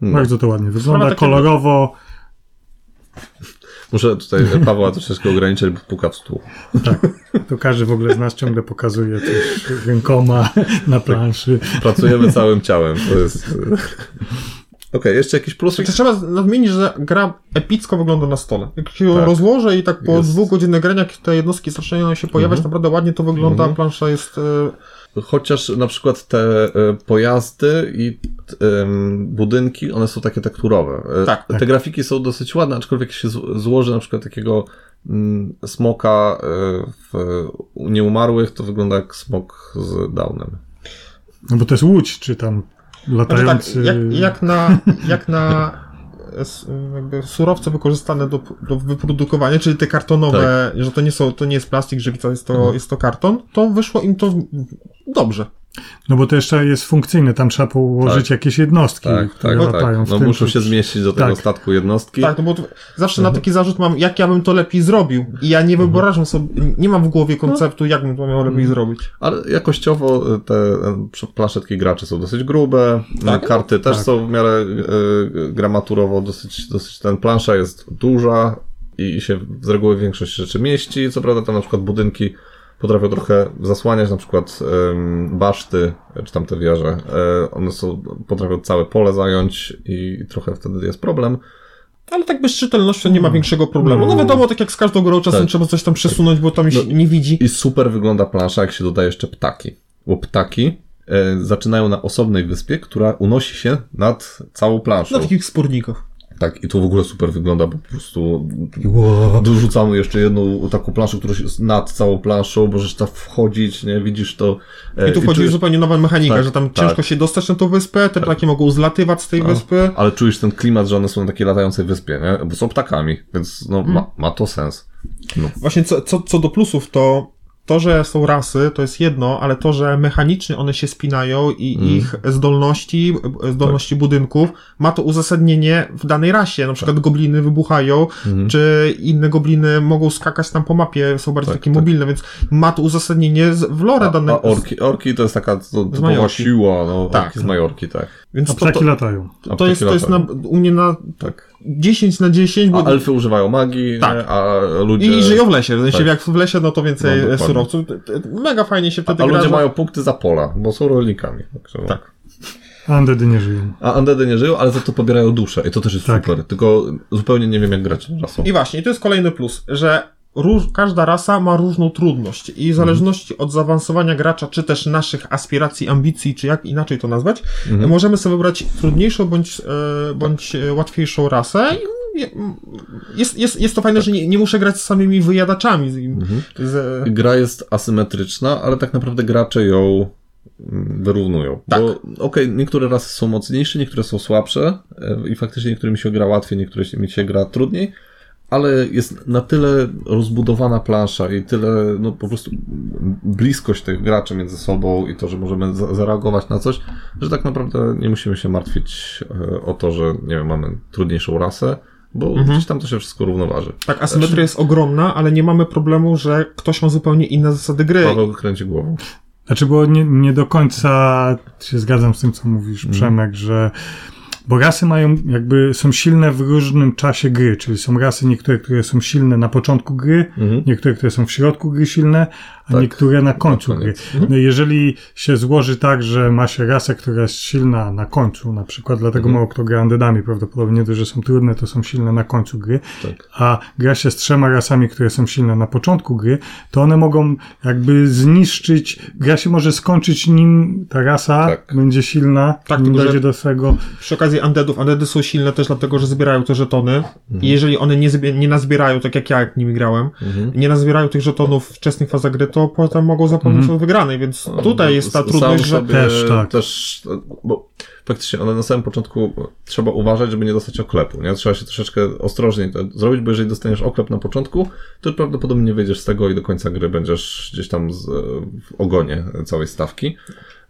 No. Bardzo to ładnie wygląda, kolorowo. Muszę tutaj Pawła troszeczkę ograniczyć, bo puka w stół. Tak. To każdy w ogóle z nas ciągle pokazuje coś rękoma na planszy. Pracujemy całym ciałem, to jest... Okej, jeszcze jakieś plusy? To trzeba nadmienić, że gra epicko wygląda na stole. Jak się ją Tak. rozłożę i tak po Jest. dwóch godzinach grania, jak te jednostki zaczynają się pojawiać, Mhm. naprawdę ładnie to wygląda, Mhm. plansza jest... E, Chociaż na przykład te e, pojazdy i budynki, one są takie tekturowe. E, Tak, Te tak. grafiki są dosyć ładne, aczkolwiek jak się złoży na przykład takiego mm, smoka e, w u nieumarłych, to wygląda jak smok z downem. No bo to jest łódź, czy tam Znaczy tak, latający... jak, jak na, jak na jakby surowce wykorzystane do, do wyprodukowania, czyli te kartonowe, że to nie są, to nie jest plastik, żywica, jest to, jest to karton, to wyszło im to dobrze. No bo to jeszcze jest funkcyjne, tam trzeba położyć Tak. jakieś jednostki, Tak, które tak, tak. latają w No tym. muszą się zmieścić do tego Tak. statku jednostki. Tak, no bo zawsze Mhm. na taki zarzut mam, jak ja bym to lepiej zrobił. I ja nie wyobrażam sobie, nie mam w głowie konceptu, jak bym to miał lepiej Mhm. zrobić. Ale jakościowo y, te e, planszetki graczy są dosyć grube, Tak? y, karty też Tak. są w miarę y, gramaturowo dosyć, dosyć ten plansza jest duża i się z reguły większość rzeczy mieści. Co prawda tam na przykład budynki potrafią trochę zasłaniać, na przykład ym, baszty, czy tam te wieże, y, one są, potrafią całe pole zająć i trochę wtedy jest problem. Ale tak bez czytelnością nie ma większego problemu. No wiadomo, tak jak z każdą grą, czasem Tak. trzeba coś tam przesunąć, bo tam się nie widzi. I super wygląda plansza, jak się dodaje jeszcze ptaki. Bo ptaki e, zaczynają na osobnej wyspie, która unosi się nad całą planszą. Na takich spornikach. Tak, i to w ogóle super wygląda, bo po prostu dorzucamy jeszcze jedną taką planszę, która jest nad całą planszą, możesz tam wchodzić, nie, widzisz to. e, I tu wchodzi czujesz- zupełnie nowa mechanika, Tak, że tam tak. ciężko się dostać na tą wyspę, te ptaki mogą zlatywać z tej wyspy. Ale czujesz ten klimat, że one są na takiej latającej wyspie, nie? Bo są ptakami, więc no, Mm. ma, ma to sens. No. Właśnie co, co, co do plusów, to to, że są rasy, to jest jedno, ale to, że mechanicznie one się spinają i Mhm. ich zdolności, zdolności budynków, ma to uzasadnienie w danej rasie. Na przykład gobliny wybuchają, Mhm. czy inne gobliny mogą skakać tam po mapie, są bardziej Tak, takie tak. mobilne, więc ma to uzasadnienie w lore A, dane. a orki, orki to jest taka to, typowa siła, no, Tak. z Majorki, tak. Więc A to, ptaki to, latają. A to jest, to jest na, u mnie na Tak. 10 na 10, bo A elfy używają magii, Tak. a ludzie... i, i żyją w lesie. W sensie Tak. jak w lesie, no to więcej No, surowców. Mega fajnie się wtedy A gra. ludzie że- mają punkty za pola, bo są rolnikami. Także no. Tak. A undeady nie żyją. A undeady nie żyją, ale za to pobierają duszę i to też jest Tak. super. Tylko zupełnie nie wiem jak grać rasą. I właśnie, i to jest kolejny plus, że róż, każda rasa ma różną trudność i w zależności od zaawansowania gracza, czy też naszych aspiracji, ambicji, czy jak inaczej to nazwać, możemy sobie wybrać trudniejszą bądź, e, bądź e, łatwiejszą rasę. Jest, jest, jest to fajne, że nie, nie muszę grać z samymi wyjadaczami. Z, z, Gra jest asymetryczna, ale tak naprawdę gracze ją mm, wyrównują. Tak. Bo okej, niektóre rasy są mocniejsze, niektóre są słabsze e, i faktycznie niektórym się gra łatwiej, niektóre mi się gra trudniej, ale jest na tyle rozbudowana plansza i tyle, no po prostu bliskość tych graczy między sobą i to, że możemy za- zareagować na coś, że tak naprawdę nie musimy się martwić e, o to, że nie wiem, mamy trudniejszą rasę, bo gdzieś tam to się wszystko równoważy. tak, asymetria jest ogromna, ale nie mamy problemu, że ktoś ma zupełnie inne zasady gry. Paweł kręci głową. Znaczy, bo nie, nie do końca się zgadzam z tym, co mówisz, Przemek, że bo rasy mają, jakby są silne w różnym czasie gry, czyli są rasy niektóre, które są silne na początku gry, niektóre, które są w środku gry silne, a niektóre na końcu gry. koniec. No i jeżeli się złoży tak, że ma się rasę, która jest silna na końcu, na przykład dlatego mało kto gra undeadami, prawdopodobnie to, że są trudne, to są silne na końcu gry, Tak. a gra się z trzema rasami, które są silne na początku gry, to one mogą jakby zniszczyć, gra się może skończyć nim ta rasa Tak. będzie silna, Tak, nim dojdzie do swego. Przy okazji undeadów, undeady są silne też dlatego, że zbierają te żetony Mhm. i jeżeli one nie, nie nazbierają, tak jak ja jak nimi grałem, Mhm. nie nazbierają tych żetonów w wczesnych fazach gry, to potem mogą zapomnieć o wygranej, więc tutaj jest ta trudność, że Też, tak. też, bo faktycznie one na samym początku trzeba uważać, żeby nie dostać oklepu, nie? Trzeba się troszeczkę ostrożniej to zrobić, bo jeżeli dostaniesz oklep na początku, to prawdopodobnie nie wyjdziesz z tego i do końca gry będziesz gdzieś tam z, w ogonie całej stawki.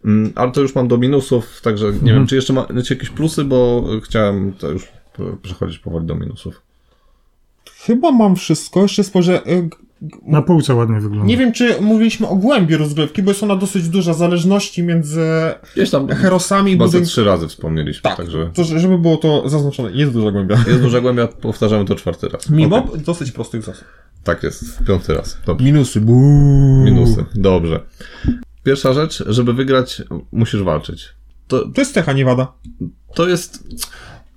Mm, Ale to już mam do minusów, także nie Mhm. wiem, czy jeszcze macie jakieś plusy, bo chciałem to już przechodzić powoli do minusów. chyba mam wszystko, jeszcze spojrzę, y, Na półce ładnie wygląda. nie wiem czy mówiliśmy o głębi rozgrywki, bo jest ona dosyć duża, zależności między Gdzieś tam herosami i budynkami. trzy razy wspomnieliśmy, Tak, także to, żeby było to zaznaczone, jest duża głębia. jest duża głębia, powtarzamy to czwarty raz. Mimo Okej. dosyć prostych zasad. Tak jest, piąty raz. Dobrze. Minusy, Minusy. Dobrze. Pierwsza rzecz, żeby wygrać, musisz walczyć. To, To jest cecha, nie wada. to jest.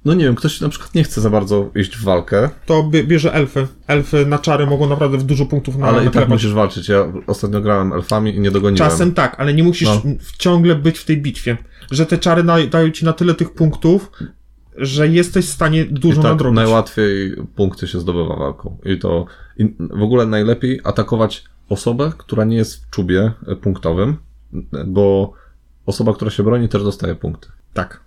No nie wiem, ktoś na przykład nie chce za bardzo iść w walkę, To bie- bierze elfy. Elfy na czary mogą naprawdę w dużo punktów na ale i tak musisz walczyć. Ja ostatnio grałem elfami i nie dogoniłem. Czasem tak, ale nie musisz No. ciągle być w tej bitwie. Że te czary da, dają ci na tyle tych punktów, że jesteś w stanie I dużo tak nadrobić. najłatwiej punkty się zdobywa walką. I to i w ogóle najlepiej atakować osobę, która nie jest w czubie e, punktowym, bo osoba, która się broni, też dostaje punkty. Tak.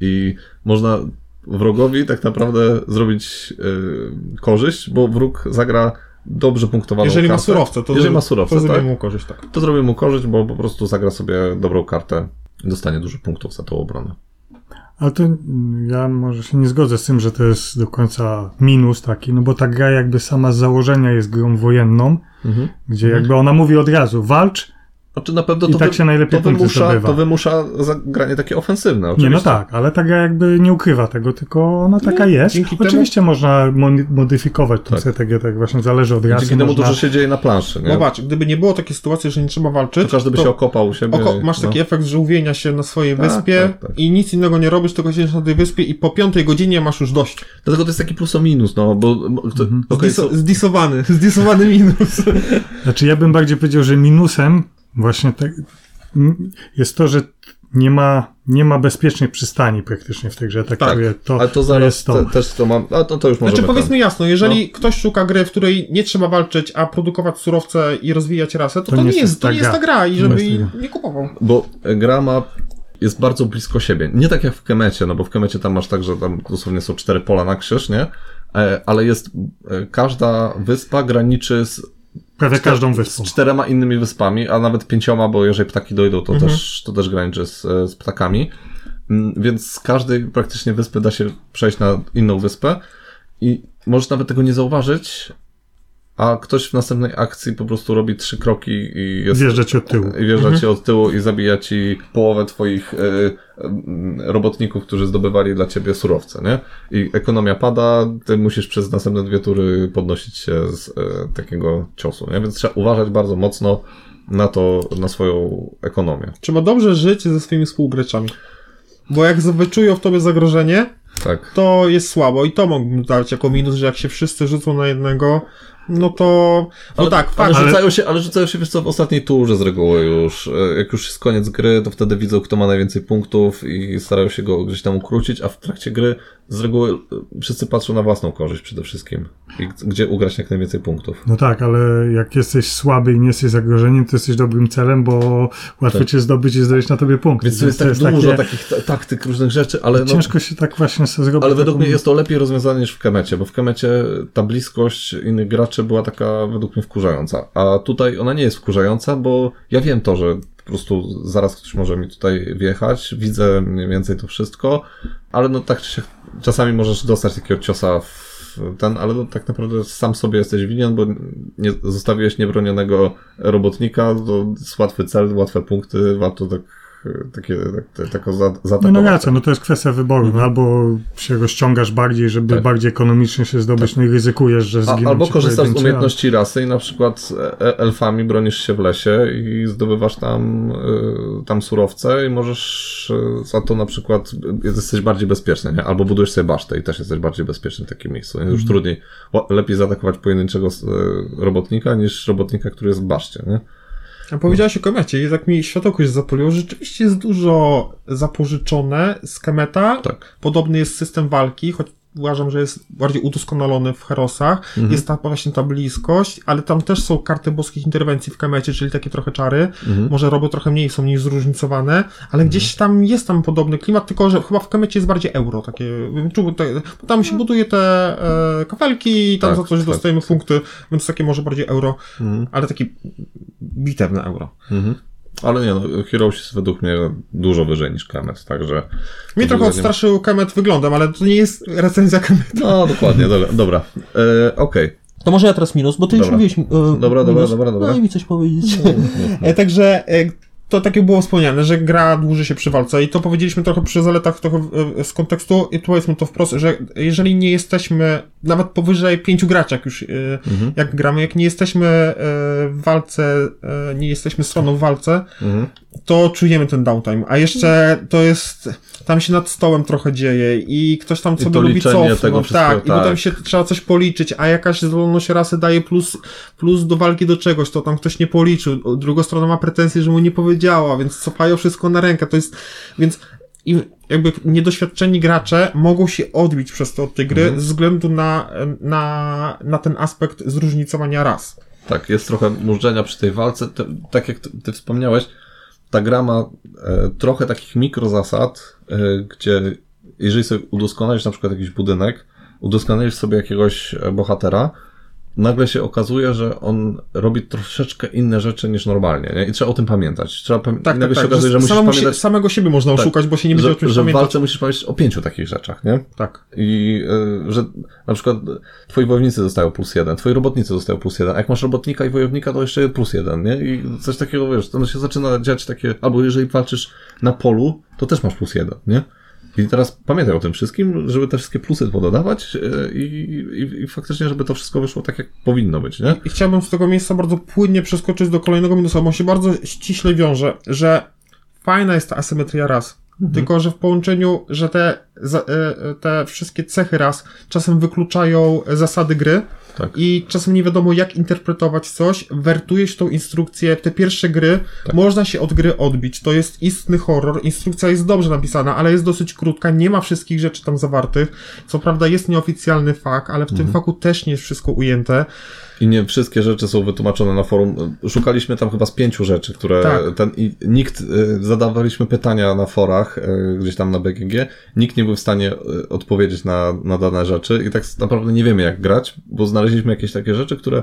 I można wrogowi tak naprawdę zrobić yy, korzyść, bo wróg zagra dobrze punktowaną Jeżeli ma kartę. surowce, to, Jeżeli ma surowce, to zrobi tak. mu korzyść, tak. To zrobi mu korzyść, bo po prostu zagra sobie dobrą kartę i dostanie dużo punktów za tą obronę. Ale to ja może się nie zgodzę z tym, że to jest do końca minus taki, no bo ta gra jakby sama z założenia jest grą wojenną, Mhm. gdzie jakby ona mówi od razu walcz, Znaczy na pewno I to, tak się najlepiej to, wymusza, to wymusza zagranie takie ofensywne. Oczywiście. Nie, no tak, ale ta gra jakby nie ukrywa tego, tylko ona taka jest. dzięki temu- Oczywiście można modyfikować tą Tak. strategię, tak właśnie zależy od Dzięki rasy. temu można... dużo się dzieje na planszy, nie? No patrz, gdyby nie było takiej sytuacji, że nie trzeba walczyć, to każdy by się okopał u siebie. oko, masz no. taki efekt, że uwienia się na swojej Tak, wyspie tak, tak. i nic innego nie robisz, tylko siedzisz na tej wyspie i po piątej godzinie masz już dość. Dlatego to jest taki plus o minus, no, bo... to, Mhm. okej, Zdiso- so, zdisowany, zdisowany minus. Znaczy ja bym bardziej powiedział, że minusem właśnie m, jest to, że nie ma, nie ma bezpiecznej przystani praktycznie w tej grze. Tak, tak, czuję. to, ale to zaraz jest to. Te, też to mam... A to, to już możemy... Znaczy powiedzmy jasno, jeżeli No. ktoś szuka gry, w której nie trzeba walczyć, a produkować surowce i rozwijać rasę, to to, nie nie, jest to ta nie jest gra. ta gra i To żeby nie kupował. Bo gra ma jest bardzo blisko siebie. Nie tak jak w Kemecie, no bo w Kemecie tam masz tak, że tam dosłownie są cztery pola na krzyż, nie? E, Ale jest, e, każda wyspa graniczy z, Prawie każdą z wyspą. czterema innymi wyspami, a nawet pięcioma, bo jeżeli ptaki dojdą, to, Mhm. też, to też graniczy z, e, z ptakami. Mm, Więc z każdej praktycznie wyspy da się przejść na inną wyspę i możesz nawet tego nie zauważyć, a ktoś w następnej akcji po prostu robi trzy kroki i jest... Wjeżdża ci od tyłu. I wjeżdża ci od tyłu i zabija ci połowę twoich y, y, robotników, którzy zdobywali dla ciebie surowce, nie? I ekonomia pada, ty musisz przez następne dwie tury podnosić się z y, takiego ciosu, nie? Więc trzeba uważać bardzo mocno na to, na swoją ekonomię. Trzeba dobrze żyć ze swoimi współgraczami. Bo jak wyczują w tobie zagrożenie, Tak. to jest słabo i to mógłbym dać jako minus, że jak się wszyscy rzucą na jednego, no to... No Ale, tak, ale, fakt. rzucają się, ale rzucają się, wiesz co, w ostatniej turze z reguły już. E, Jak już jest koniec gry, to wtedy widzą, kto ma najwięcej punktów i starają się go gdzieś tam ukrócić, a w trakcie gry z reguły e, wszyscy patrzą na własną korzyść przede wszystkim. I gdzie ugrać jak najwięcej punktów. No tak, ale jak jesteś słaby i nie jesteś zagrożeniem, to jesteś dobrym celem, bo łatwo Tak. cię zdobyć i zdobyć na tobie punkt. Więc to jest tak dużo takich ta- taktyk, różnych rzeczy, ale no, Ciężko się tak właśnie zrobić. ale według taką- mnie jest to lepiej rozwiązane niż w Kemecie, bo w Kemecie ta bliskość innych graczy była taka według mnie wkurzająca. A tutaj ona nie jest wkurzająca, bo ja wiem to, że prostu zaraz ktoś może mi tutaj wjechać, widzę mniej więcej to wszystko, ale no tak czy siak czasami możesz dostać takiego ciosa w ten, ale no, tak naprawdę sam sobie jesteś winien, bo nie, zostawiłeś niebronionego robotnika, to jest łatwy cel, łatwe punkty, warto tak, takie, tak, tak, tak zaatakować. no racja, no to jest kwestia wyboru. Mhm. Albo się rozciągasz bardziej, żeby Tak. bardziej ekonomicznie się zdobyć, no i ryzykujesz, że zginą albo korzystasz z umiejętności rasy i na przykład e- elfami bronisz się w lesie i zdobywasz tam, tam surowce i możesz za to na przykład jesteś bardziej bezpieczny, nie? Albo budujesz sobie basztę i też jesteś bardziej bezpieczny w takim miejscu. Jest Już trudniej, ła- lepiej zaatakować pojedynczego robotnika niż robotnika, który jest w baszcie, nie? A powiedziałeś o Kemecie i tak mi światłość zapoliło. Rzeczywiście jest dużo zapożyczone z Kemeta. Tak. Podobny jest system walki, choć uważam, że jest bardziej udoskonalony w Herosach. Mhm. Jest ta właśnie ta bliskość, ale tam też są karty boskich interwencji w Kemecie, czyli takie trochę czary. Mhm. Może robo trochę mniej są mniej zróżnicowane, ale gdzieś tam jest tam podobny klimat, tylko że chyba w Kemecie jest bardziej euro, takie, bym czuł, te, bo tam się buduje te e, kafelki i tam Tak, za coś tak, dostajemy punkty, więc takie może bardziej euro, Mhm. ale taki bitewne euro. Mhm. Ale nie no, Heroes jest według mnie dużo wyżej niż Kemet, także... Mnie trochę odstraszył Kemet wyglądem, ale to nie jest recenzja Kemet. No, dokładnie, dobra. dobra. E, Okej. To może ja teraz minus, bo ty Dobra. już mówiłeś e, Dobra, dobra, minus. dobra, dobra. No i mi coś powiedzieć. E, Także e, to takie było wspomniane, że gra dłuży się przy walce i to powiedzieliśmy trochę przy zaletach trochę z kontekstu i powiedzmy to wprost, że jeżeli nie jesteśmy nawet powyżej pięciu graczy, jak już e, Mhm. jak gramy, jak nie jesteśmy e, w walce, e, nie jesteśmy stroną w walce, Mhm. to czujemy ten downtime. A jeszcze to jest, tam się nad stołem trochę dzieje i ktoś tam sobie lubi cofnąć, tego wszystkiego, tak, i tak. potem się trzeba coś policzyć, a jakaś zdolność rasy daje plus, plus do walki do czegoś, to tam ktoś nie policzył, druga strona ma pretensje, że mu nie powiedziała, więc cofają wszystko na rękę, to jest, więc i jakby niedoświadczeni gracze mogą się odbić przez to od tej gry Mhm. ze względu na, na, na ten aspekt zróżnicowania ras. Tak, jest trochę murzenia przy tej walce. Tak jak ty, ty wspomniałeś, ta gra ma e, trochę takich mikrozasad, e, gdzie jeżeli sobie udoskonalisz na przykład jakiś budynek, udoskonalisz sobie jakiegoś e, bohatera, nagle się okazuje, że on robi troszeczkę inne rzeczy niż normalnie, nie? I trzeba o tym pamiętać. Trzeba pamię- Tak, nagle tak, się tak. okazuje, że, że musisz pamiętać, się, samego siebie można Tak, oszukać, bo się nie będzie o że, czymś że w pamiętać. walce musisz pamiętać o pięciu takich rzeczach, nie? Tak. I y, że na przykład twoi wojownicy dostają plus jeden, twoi robotnicy dostają plus jeden, a jak masz robotnika i wojownika, to jeszcze plus jeden, nie? I coś takiego, wiesz, to się zaczyna dziać takie, albo jeżeli walczysz na polu, to też masz plus jeden, nie? I teraz pamiętaj o tym wszystkim, żeby te wszystkie plusy pododawać y, i, i, i faktycznie, żeby to wszystko wyszło tak, jak powinno być, nie? I chciałbym z tego miejsca bardzo płynnie przeskoczyć do kolejnego minusa, bo on się bardzo ściśle wiąże, że fajna jest ta asymetria ras. Mhm. Tylko, że w połączeniu, że te, za- e, te wszystkie cechy ras czasem wykluczają zasady gry Tak. i czasem nie wiadomo jak interpretować coś, wertuje się tą instrukcję, te pierwsze gry, Tak. można się od gry odbić, to jest istny horror, instrukcja jest dobrze napisana, ale jest dosyć krótka, nie ma wszystkich rzeczy tam zawartych, co prawda jest nieoficjalny fakt, ale w Mhm. tym faku też nie jest wszystko ujęte, I nie wszystkie rzeczy są wytłumaczone na forum. Szukaliśmy tam chyba z pięciu rzeczy, które Tak. ten, i nikt, y, zadawaliśmy pytania na forach, y, gdzieś tam na BGG, nikt nie był w stanie y, odpowiedzieć na, na dane rzeczy i tak naprawdę nie wiemy jak grać, bo znaleźliśmy jakieś takie rzeczy, które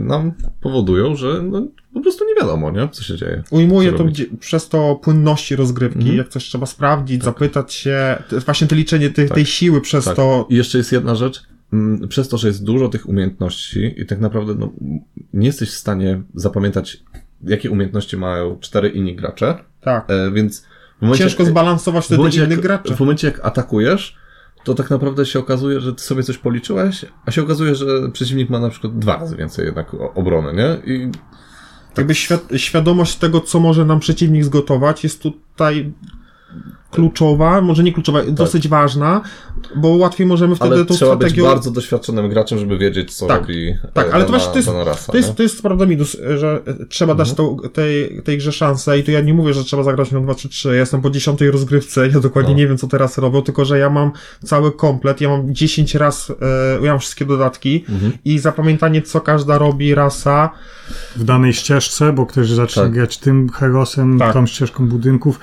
nam powodują, że no, po prostu nie wiadomo, nie? Co się dzieje. Ujmuje to gdzie, przez to płynności rozgrywki, Mhm. jak coś trzeba sprawdzić, zapytać się, to właśnie te liczenie tej, tej siły przez Tak. to. I jeszcze jest jedna rzecz. Mm, Przez to, że jest dużo tych umiejętności i tak naprawdę no, nie jesteś w stanie zapamiętać, jakie umiejętności mają cztery inni gracze, Tak. e, więc w momencie, Ciężko zbalansować wtedy momencie, innych jak, graczy. w momencie jak atakujesz, to tak naprawdę się okazuje, że ty sobie coś policzyłeś, a się okazuje, że przeciwnik ma na przykład dwa razy więcej jednak obrony, nie? I Jakby świad świadomość tego, co może nam przeciwnik zgotować, jest tutaj kluczowa, może nie kluczowa, dosyć ważna, bo łatwiej możemy wtedy Tak. ale tą trzeba być strategią... bardzo doświadczonym graczem, żeby wiedzieć, co Tak, robi Tak, e, ale to dana, właśnie to jest, rasa, to jest, to jest prawda minus, że trzeba dać Mhm. tą, tej, tej grze szansę i tu ja nie mówię, że trzeba zagrać na 2 czy 3, ja jestem po dziesiątej rozgrywce, ja dokładnie No. nie wiem, co teraz robią, tylko że ja mam cały komplet, ja mam 10 raz, e, ja mam wszystkie dodatki Mhm. i zapamiętanie, co każda robi rasa, w danej ścieżce, bo ktoś zacznie Tak. grać tym herosem, Tak. tą ścieżką budynków,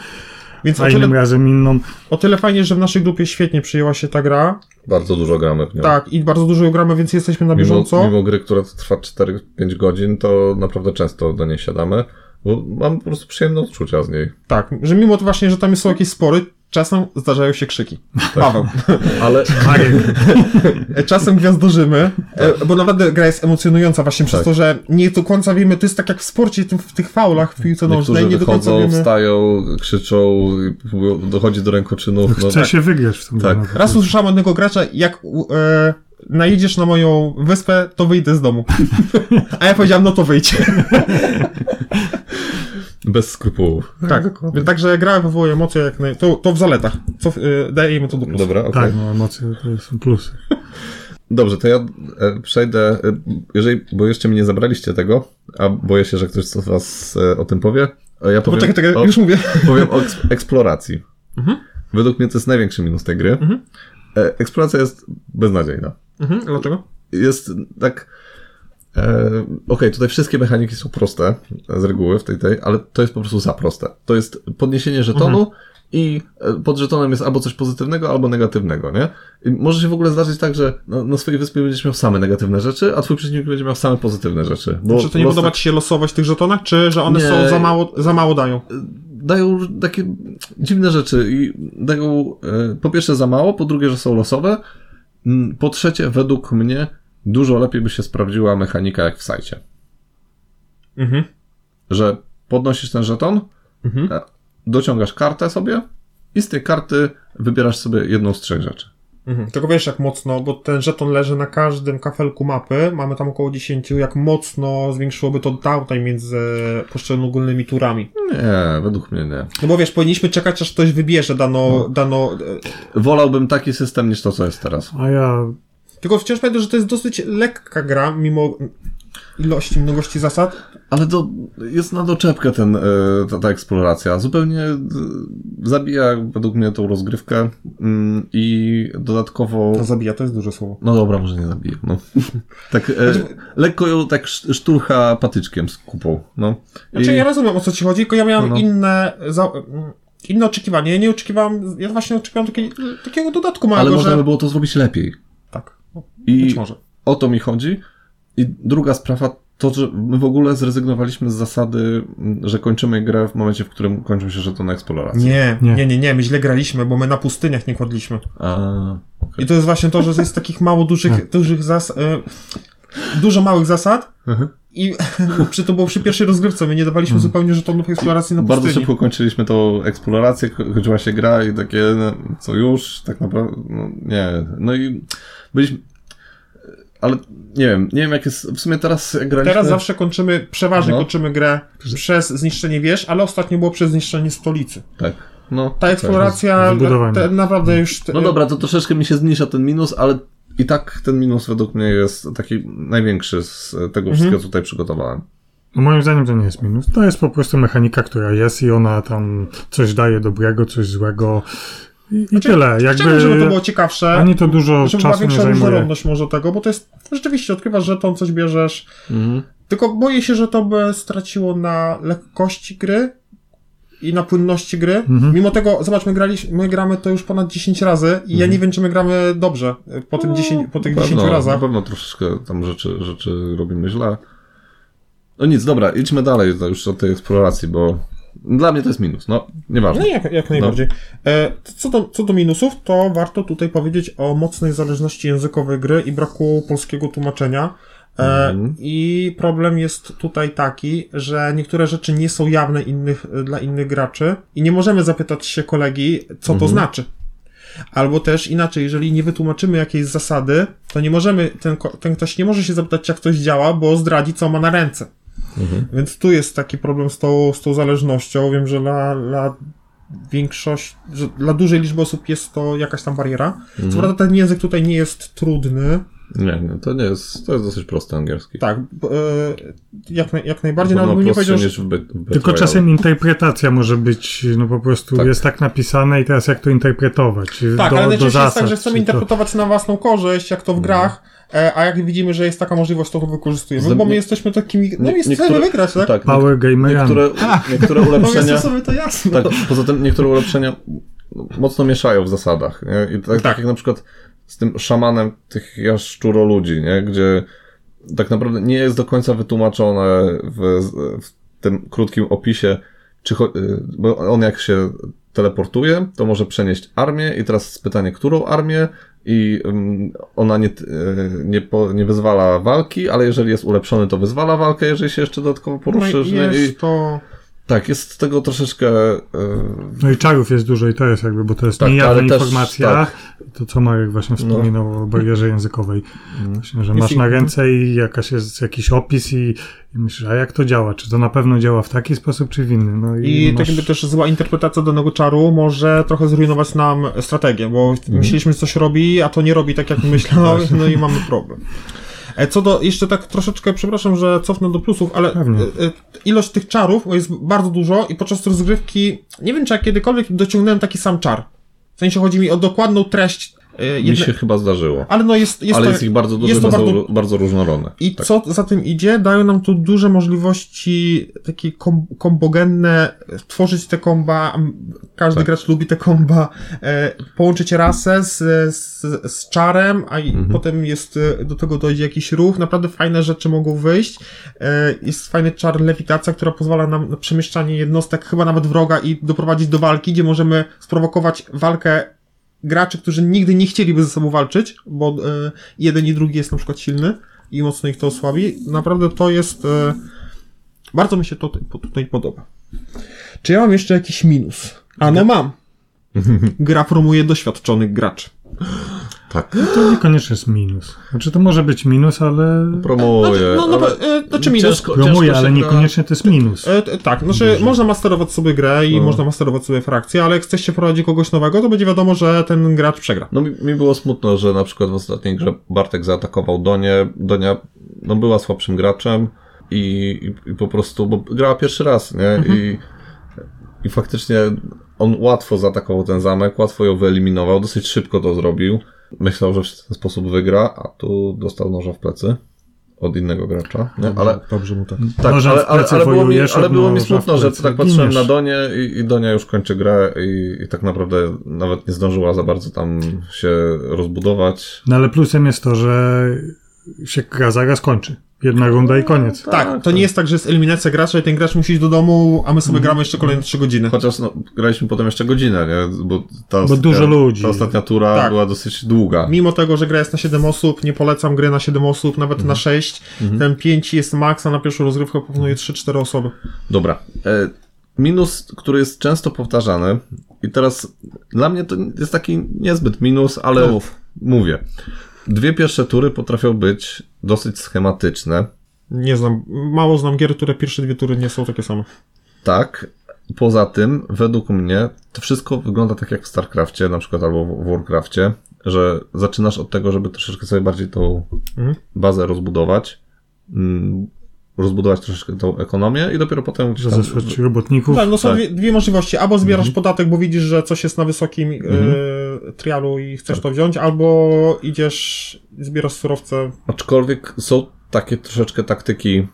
więc o a innym tyle, razem inną. o tyle fajnie, że w naszej grupie świetnie przyjęła się ta gra, Bardzo dużo gramy w nią. tak, i bardzo dużo ją gramy, więc jesteśmy na Mimo, bieżąco. mimo gry, która trwa 4-5 godzin, to naprawdę często do niej siadamy, bo mam po prostu przyjemne odczucia z niej. Tak, że mimo to właśnie, że tam są jakieś spory, czasem zdarzają się krzyki. Paweł. Ale Czasem gwiazdorzymy, e, bo naprawdę gra jest emocjonująca właśnie przez Tak. to, że nie do końca wiemy, to jest tak jak w sporcie, w tych faulach w piłce nożnej, niektórzy nie do końca wiemy. wstają, krzyczą, dochodzi do rękoczynów. No, Chce tak. się wygrać w tym Tak. grę. Raz usłyszałem od jednego gracza, jak e, najedziesz na moją wyspę, to wyjdę z domu. A ja powiedziałem, no to wyjdź. Bez skrupułów. tak, więc także gra wywołuje emocje, jak naj... to, to w zaletach. Co, e, dajemy to do plusu. Dobra, okej. Tak, no emocje to są plusy. Dobrze, to ja e, przejdę, e, jeżeli, bo jeszcze mi nie zabraliście tego, a boję się, że ktoś z was e, o tym powie. A ja powiem, Poczekaj, czekaj, o, już mówię. powiem o eks- eksploracji. Według mnie to jest największy minus tej gry. E, Eksploracja jest beznadziejna. Mhm, dlaczego? jest tak. E, Okej, tutaj wszystkie mechaniki są proste z reguły w tej tej, ale to jest po prostu za proste. To jest podniesienie żetonu i e, pod żetonem jest albo coś pozytywnego, albo negatywnego, nie? I może się w ogóle zdarzyć tak, że na, na swojej wyspie będziesz miał same negatywne rzeczy, a twój przeciwnik będzie miał same pozytywne rzeczy. Bo Czy to nie los podoba ci się losowość tych żetonach, czy że one Nie. są za mało, za mało dają? dają takie dziwne rzeczy i dają e, po pierwsze za mało, po drugie, że są losowe, Mm, po trzecie, według mnie dużo lepiej by się sprawdziła mechanika jak w sajcie. Mhm. że podnosisz ten żeton, Mhm. dociągasz kartę sobie i z tej karty wybierasz sobie jedną z trzech rzeczy. Mhm. Tylko wiesz jak mocno, bo ten żeton leży na każdym kafelku mapy, mamy tam około 10, jak mocno zwiększyłoby to downtime między poszczególnymi turami. Nie, według mnie nie. No bo wiesz, powinniśmy czekać aż ktoś wybierze dano, No. dano... Wolałbym taki system niż to, co jest teraz. A ja Tylko wciąż pamiętam, że to jest dosyć lekka gra, mimo ilości, mnogości zasad. Ale to jest na doczepkę ten, e, ta, ta eksploracja. Zupełnie e, zabija według mnie tą rozgrywkę mm, i dodatkowo... To zabija, to jest duże słowo. No dobra, może nie zabije. No. tak e, lekko ją tak sz- szturcha patyczkiem z kupą. No. Znaczy, I- ja rozumiem o co ci chodzi, tylko ja miałem No, no. inne, za, mm, inne oczekiwania. Ja nie oczekiwałem, ja właśnie oczekiwałem taki, takiego dodatku Ale małego, można że... by było to zrobić lepiej. Tak, I być może. o to mi chodzi. I druga sprawa, to, że my w ogóle zrezygnowaliśmy z zasady, że kończymy grę w momencie, w którym kończą się żetony eksploracji. Nie, Nie. nie, nie, nie, my źle graliśmy, bo my na pustyniach nie kładliśmy. A, okej. I to jest właśnie to, że jest takich mało dużych, dużych zas... e, dużo małych zasad Mhm. i przy to było przy pierwszej rozgrywce, my nie dawaliśmy zupełnie żetonów eksploracji na Bardzo pustyni. szybko kończyliśmy tą eksplorację, ko- kończyła się gra i takie, no, co już, tak naprawdę, no, nie. No i byliśmy, ale nie wiem, nie wiem jak jest, w sumie teraz jak graliśmy... Teraz zawsze kończymy, przeważnie No. kończymy grę przez zniszczenie wież, ale ostatnio było przez zniszczenie stolicy. Tak, no. Ta eksploracja Wybudowanie. te, naprawdę już... No dobra, to troszeczkę mi się zmniejsza ten minus, ale i tak ten minus według mnie jest taki największy z tego wszystkiego, co tutaj przygotowałem. No moim zdaniem to nie jest minus. To jest po prostu mechanika, która jest i ona tam coś daje dobrego, coś złego i, i tyle. Znaczy, Chciałbym, Jakby żeby to było ciekawsze. ani to dużo żeby była czasu nie większa różnorodność może tego, bo to jest, rzeczywiście odkrywasz żeton, coś bierzesz, Mhm. tylko boję się, że to by straciło na lekkości gry i na płynności gry. Mhm. Mimo tego, zobacz, my, graliśmy, my gramy to już ponad 10 razy i ja nie wiem, czy my gramy dobrze y, po, tym 10, po tych 10 No, Na razach. pewno troszeczkę tam rzeczy, rzeczy robimy źle. No nic, dobra, idźmy dalej już od tej eksploracji, bo dla mnie to jest minus, no, nieważne. No jak, jak najbardziej. E, co, do, co do minusów, to warto tutaj powiedzieć o mocnej zależności językowej gry i braku polskiego tłumaczenia. E, Mhm. I problem jest tutaj taki, że niektóre rzeczy nie są jawne innych, dla innych graczy i nie możemy zapytać się kolegi, co to znaczy. Albo też inaczej, jeżeli nie wytłumaczymy jakiejś zasady, to nie możemy, ten, ten ktoś nie może się zapytać, jak coś działa, bo zdradzi, co ma na ręce. Więc tu jest taki problem z tą, z tą zależnością. Wiem, że dla, dla większość, że dla dużej liczby osób jest to jakaś tam bariera. Co prawda ten język tutaj nie jest trudny. Nie, nie, to nie jest, to jest dosyć prosty angielski. Tak, b- e, jak, naj- jak najbardziej, Na nawet bym nie powiedział, że... niż w, Be- w Tylko czasem interpretacja może być, no po prostu Tak. jest tak napisane i teraz jak to interpretować Tak, do, ale najczęściej zasad. jest tak, że chcemy czy to- interpretować na własną korzyść, jak to w grach, e, a jak widzimy, że jest taka możliwość, to to wykorzystujemy, Zde- bo my jesteśmy takimi, no nie- chcemy wygrać, tak? Tak, Power gamerami. niektóre, niektóre No ulepszenia... jest sobie to jasne. Tak, poza tym niektóre ulepszenia mocno mieszają w zasadach, nie? I tak, tak. Tak. jak na przykład z tym szamanem tych jaszczuro ludzi, nie? Gdzie tak naprawdę nie jest do końca wytłumaczone w, w tym krótkim opisie, czy, cho- y, bo on jak się teleportuje, to może przenieść armię i teraz jest pytanie, którą armię i ym, ona nie, y, nie, po, nie wyzwala walki, ale jeżeli jest ulepszony, to wyzwala walkę, jeżeli się jeszcze dodatkowo No poruszysz, i nie? I, jest to... tak, jest tego troszeczkę y, No i czarów jest dużo i to jest jakby, bo to jest Tak, niejawna informacja. tak. To co Marek właśnie wspominał o barierze językowej. Właśnie, że masz na ręce i jakaś jest jakiś opis i, i myślisz, a jak to działa? Czy to na pewno działa w taki sposób, czy w inny? No i, I masz... tak jakby też zła interpretacja danego czaru może trochę zrujnować nam strategię, bo myśleliśmy, że coś robi, a to nie robi tak, jak myślałem, no i mamy problem. E, Co do, jeszcze tak troszeczkę, przepraszam, że cofnę do plusów, ale Pewnie. e, e, ilość tych czarów jest bardzo dużo i podczas rozgrywki, nie wiem czy ja kiedykolwiek dociągnąłem taki sam czar. W sensie chodzi mi o dokładną treść mi jedne, się chyba zdarzyło. ale no jest, jest ale to, jest ich bardzo dużo, bardzo, bardzo, bardzo różnorodne. i tak. co za tym idzie, dają nam tu duże możliwości takie kom kombogenne, tworzyć te komba, każdy Tak. gracz lubi te komba, e, połączyć rasę z, z, z czarem, a Mhm. potem jest, e, do tego dojdzie jakiś ruch, naprawdę fajne rzeczy mogą wyjść. E, jest fajny czar lewitacja, która pozwala nam na przemieszczanie jednostek, chyba nawet wroga i doprowadzić do walki, gdzie możemy sprowokować walkę graczy, którzy nigdy nie chcieliby ze sobą walczyć, bo e, jeden i drugi jest na przykład silny i mocno ich to osłabi. Naprawdę to jest. E, bardzo mi się to tu- tutaj podoba. Czy ja mam jeszcze jakiś minus? A no mam. Gra promuje doświadczonych graczy. Tak. To niekoniecznie jest minus. Znaczy to może być minus, ale Promuje. no, no, ale e, znaczy minus. ciężko- promuje, ciężko ale niekoniecznie to jest minus. E, t- tak, znaczy można masterować sobie grę i można masterować sobie frakcję, ale jak chcecie prowadzić kogoś nowego, to będzie wiadomo, że ten gracz przegra. No mi, mi było smutno, że na przykład w ostatniej grze Bartek zaatakował Donię. Donia no, była słabszym graczem i, i, i po prostu, bo grała pierwszy raz, nie? I, I faktycznie on łatwo zaatakował ten zamek, łatwo ją wyeliminował, dosyć szybko to zrobił. Myślał, że w ten sposób wygra, a tu dostał noża w plecy od innego gracza, nie? Ale Dobrze mu tak. tak, Nożem ale, ale, ale, było mi, ale było mi noża smutno, że tak patrzyłem giniesz. na Donię i, i Donia już kończy grę i, i tak naprawdę nawet nie zdążyła za bardzo tam się rozbudować. No ale plusem jest to, że się gra zaraz kończy. Jedna runda i koniec. Tak, to nie jest tak, że jest eliminacja gracza i ten gracz musi iść do domu, a my sobie gramy jeszcze kolejne 3 godziny. Chociaż no, graliśmy potem jeszcze godzinę, nie? Bo, ta Bo dużo ludzi. Ta ostatnia tura Tak. była dosyć długa. Mimo tego, że gra jest na 7 osób, nie polecam gry na 7 osób, nawet na 6. Ten 5 jest max, a na pierwszą rozgrywkę proponuje 3-4 osoby. Dobra. E, minus, który jest często powtarzany i teraz dla mnie to jest taki niezbyt minus, ale No mów. mówię. Dwie pierwsze tury potrafią być dosyć schematyczne. Nie znam, mało znam gier, które pierwsze dwie tury nie są takie same. Tak. Poza tym, według mnie, to wszystko wygląda tak jak w StarCraftie, na przykład, albo w Warcraftie, że zaczynasz od tego, żeby troszeczkę sobie bardziej tą Mhm. bazę rozbudować, mm, rozbudować troszeczkę tą ekonomię i dopiero potem gdzieś tam... Rozesłać robotników. Tak, no są Tak. Dwie, dwie możliwości. Albo zbierasz podatek, bo widzisz, że coś jest na wysokim e, trialu i chcesz to wziąć, albo idziesz, zbierasz surowce. Aczkolwiek są takie troszeczkę taktyki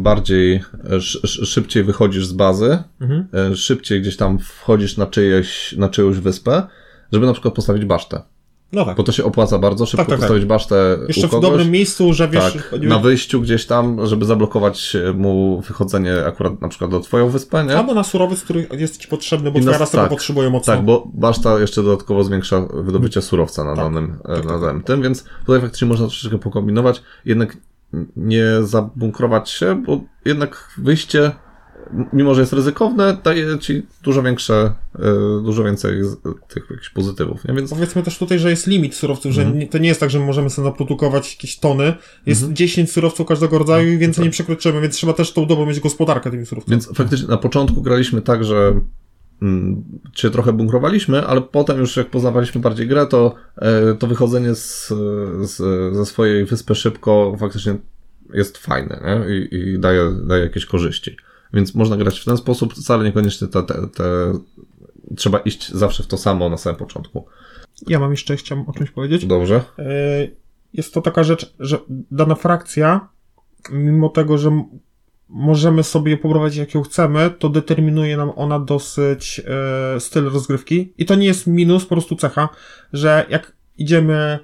bardziej e, sz, sz, szybciej wychodzisz z bazy, Mhm. e, szybciej gdzieś tam wchodzisz na, czyjeś, na czyjąś wyspę, żeby na przykład postawić basztę. No tak. Bo to się opłaca bardzo szybko Tak, tak, tak. postawić basztę Jeszcze u w kogoś. dobrym miejscu, że wiesz... tak, na wyjściu gdzieś tam, żeby zablokować mu wychodzenie akurat na przykład do twoją wyspę, nie? Albo na surowiec, który jest ci potrzebny, bo twoja nas- rasa tak, potrzebuje mocno. Tak, bo baszta jeszcze dodatkowo zwiększa wydobycie surowca na danym, e, na danym tym, więc tutaj faktycznie można troszeczkę pokombinować, jednak nie zabunkrować się, bo jednak wyjście, mimo że jest ryzykowne, daje ci dużo większe, e, dużo więcej tych jakichś pozytywów, nie? Więc Powiedzmy też tutaj, że jest limit surowców, że Mhm. to nie jest tak, że my możemy sobie naprodukować jakieś tony. Jest 10 surowców każdego rodzaju i więcej nie przekroczymy, więc trzeba też tą dobrą mieć gospodarkę tymi surowcami. Więc faktycznie na początku graliśmy tak, że mm, się trochę bunkrowaliśmy, ale potem już jak poznawaliśmy bardziej grę, to, e, to wychodzenie z, z, ze swojej wyspy szybko faktycznie jest fajne nie? I, i daje, daje jakieś korzyści. Więc można grać w ten sposób, wcale niekoniecznie te, te, te, trzeba iść zawsze w to samo na samym początku. Ja mam jeszcze, chciałem o czymś powiedzieć. Dobrze? E, Jest to taka rzecz, że dana frakcja, mimo tego, że możemy sobie poprowadzić jak ją chcemy, to determinuje nam ona dosyć e, styl rozgrywki. I to nie jest minus, po prostu cecha, że jak idziemy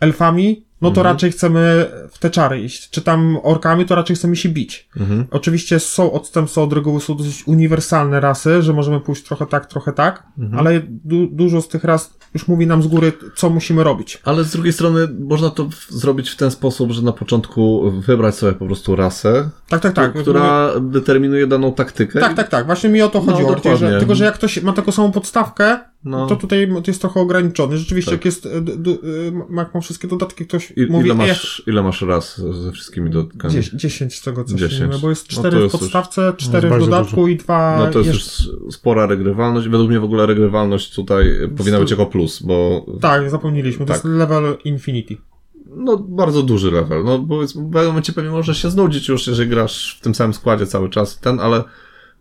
elfami, no to raczej chcemy w te czary iść. Czy tam orkami, to raczej chcemy się bić. Mhm. Oczywiście są odstępstwa od reguły, są dosyć uniwersalne rasy, że możemy pójść trochę tak, trochę tak, ale du- dużo z tych ras już mówi nam z góry, co musimy robić. Ale z drugiej strony można to zrobić w ten sposób, że na początku wybrać sobie po prostu rasę, Tak, tak, tak. która determinuje daną taktykę. Tak, tak, tak. Właśnie mi o to chodziło. bardziej, dokładnie. że, tylko, że jak ktoś ma taką samą podstawkę, No. to tutaj to jest trochę ograniczony. Rzeczywiście, Tak. jak jest, e, d, e, jak ma wszystkie dodatki, ktoś I, mówi, ile, "Ej, masz, ile masz raz ze wszystkimi dodatkami? 10, 10 z tego co 10. się nie mylę, bo jest No 4 to w jest podstawce, 4 w bardzo dodatku i 2 No to jest jeszcze... już spora regrywalność. Według mnie w ogóle regrywalność tutaj powinna być jako plus, bo Tak, zapomnieliśmy, to Tak. jest level Infinity. no bardzo duży level. No bo jest- w pewnym momencie pewnie możesz się znudzić już, jeżeli grasz w tym samym składzie cały czas ten, ale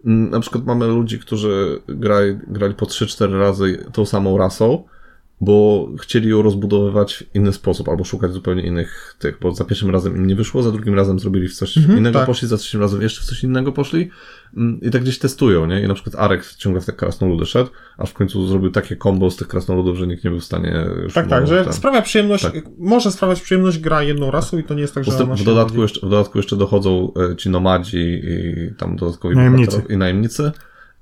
na przykład mamy ludzi, którzy grali, grali po 3-4 razy tą samą rasą, bo chcieli ją rozbudowywać w inny sposób, albo szukać zupełnie innych tych, bo za pierwszym razem im nie wyszło, za drugim razem zrobili w coś innego tak. poszli, za trzecim razem jeszcze w coś innego poszli mm, i tak gdzieś testują, nie? I na przykład Arek ciągle w te krasnoludy szedł, aż w końcu zrobił takie combo z tych krasnoludów, że nikt nie był w stanie już Tak, tak, że ten- sprawia przyjemność, Tak. może sprawiać przyjemność gra jedną rasą i to nie jest tak, że w, ona w, dodatku jeszcze, w dodatku jeszcze dochodzą e, ci nomadzi i tam dodatkowi Najemnicy. i najemnicy.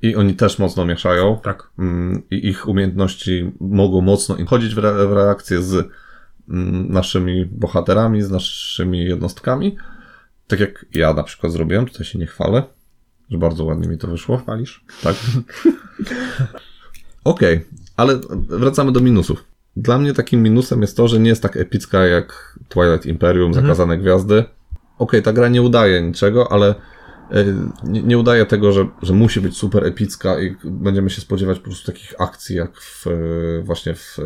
I oni też mocno mieszają. Tak. Mm, I ich umiejętności mogą mocno wchodzić w, re, w reakcję z mm, naszymi bohaterami, z naszymi jednostkami. Tak jak ja na przykład zrobiłem, tutaj się nie chwalę, że bardzo ładnie mi to wyszło. Chwalisz? Tak. Okej, ale wracamy do minusów. Dla mnie takim minusem jest to, że nie jest tak epicka jak Twilight Imperium, Zakazane Gwiazdy. Okej, ta gra nie udaje niczego, ale nie, nie udaje tego, że, że musi być super epicka i będziemy się spodziewać po prostu takich akcji jak w, e, właśnie w,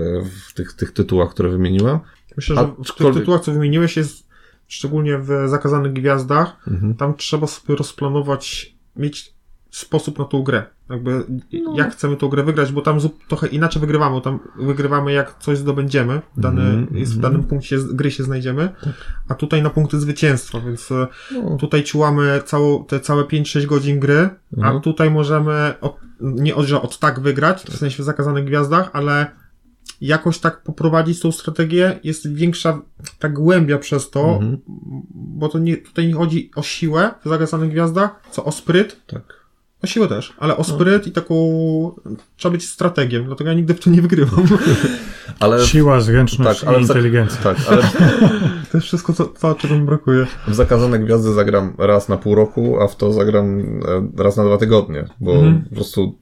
w tych, tych tytułach, które wymieniłem. Myślę, że w tych tytułach, co wymieniłeś, jest szczególnie w Zakazanych Gwiazdach, Mhm. tam trzeba sobie rozplanować, mieć sposób na tą grę. Jakby No. jak chcemy tą grę wygrać, bo tam zup- trochę inaczej wygrywamy, bo tam wygrywamy jak coś zdobędziemy, dany, Mhm, jest w mhm. danym punkcie gry się znajdziemy, a tutaj na punkty zwycięstwa, więc e, No. tutaj ciłamy całą, te całe 5-6 godzin gry, a Mhm. tutaj możemy od, nie od, że od tak wygrać, w sensie w Zakazanych Gwiazdach, ale jakoś tak poprowadzić tą strategię, jest większa ta głębia przez to, Mhm. bo to nie, tutaj nie chodzi o siłę w zagazanych gwiazdach, co o spryt, Tak. O siłę też, ale o spryt i taką, trzeba być strategiem, dlatego ja nigdy w to nie wygrywam. Ale, Siła, zręczność tak, ale i inteligencja. tak, ale To jest wszystko, co, co czego mi brakuje. w Zakazane Gwiazdy zagram raz na pół roku, a w to zagram e, raz na dwa tygodnie, bo Mhm. po prostu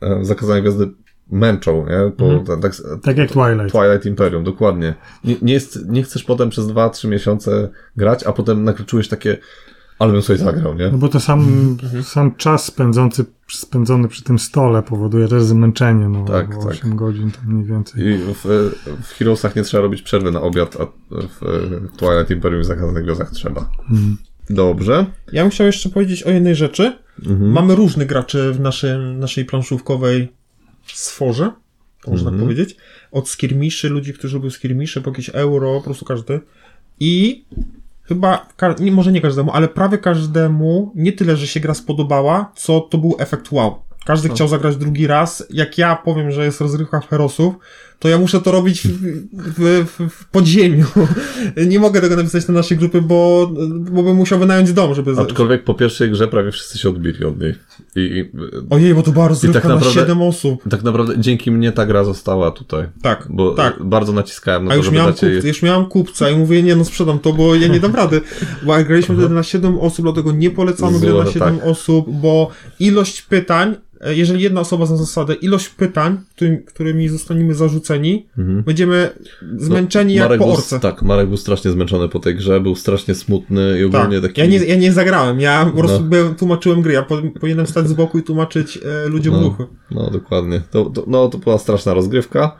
e, Zakazane Gwiazdy męczą, nie? Bo Mhm. tak, Tak jak Twilight. Twilight Imperium, dokładnie. Nie, nie, jest, nie chcesz potem przez 2-3 miesiące grać, a potem nagle czujesz takie, ale bym sobie zagrał, nie? No bo to sam, Mhm. sam czas spędzący, spędzony przy tym stole powoduje też zmęczenie, no Tak, bo tak. 8 godzin to mniej więcej. I w, w Heroesach nie trzeba robić przerwy na obiad, a w Twilight Imperium i Zakazanych Gwiazdach trzeba. Mhm. Dobrze. Ja bym chciał jeszcze powiedzieć o jednej rzeczy. Mhm. Mamy różnych graczy w naszym, naszej planszówkowej sforze, można tak powiedzieć. Od skirmiszy, ludzi, którzy lubią skirmisze, po jakieś euro, po prostu każdy. I chyba, nie, może nie każdemu, ale prawie każdemu nie tyle, że się gra spodobała, co to był efekt wow. Każdy chciał zagrać drugi raz. Jak ja powiem, że jest rozrywka w Herosów, to ja muszę to robić w, w, w, podziemiu. Nie mogę tego napisać na naszej grupy, bo, bo bym musiał wynająć dom, żeby... Aczkolwiek po pierwszej grze prawie wszyscy się odbili od niej. I, i Ojej, bo to była rozrywka tak na naprawdę- 7 osób. tak naprawdę dzięki mnie ta gra została tutaj. Tak, Bo tak. bardzo naciskałem na A to, już żeby miałem, dać jej... kup, już miałem kupca i mówię, nie no sprzedam to, bo ja nie dam rady. Bo jak graliśmy wtedy na 7 osób, dlatego nie polecamy gry na Zło, 7 tak. osób, bo ilość pytań, jeżeli jedna osoba zna zasadę, ilość pytań, którym, którymi zostaniemy zarzuceni, będziemy zmęczeni jak Mhm. Marek po był, orce. Tak, Marek był strasznie zmęczony po tej grze, był strasznie smutny i Tak. ogólnie taki... Ja, nie, ja nie zagrałem, ja po prostu No. byłem, tłumaczyłem gry, ja po, powinienem stać z boku i tłumaczyć e, ludziom No, ruchy. no dokładnie. To, to, no, to była straszna rozgrywka.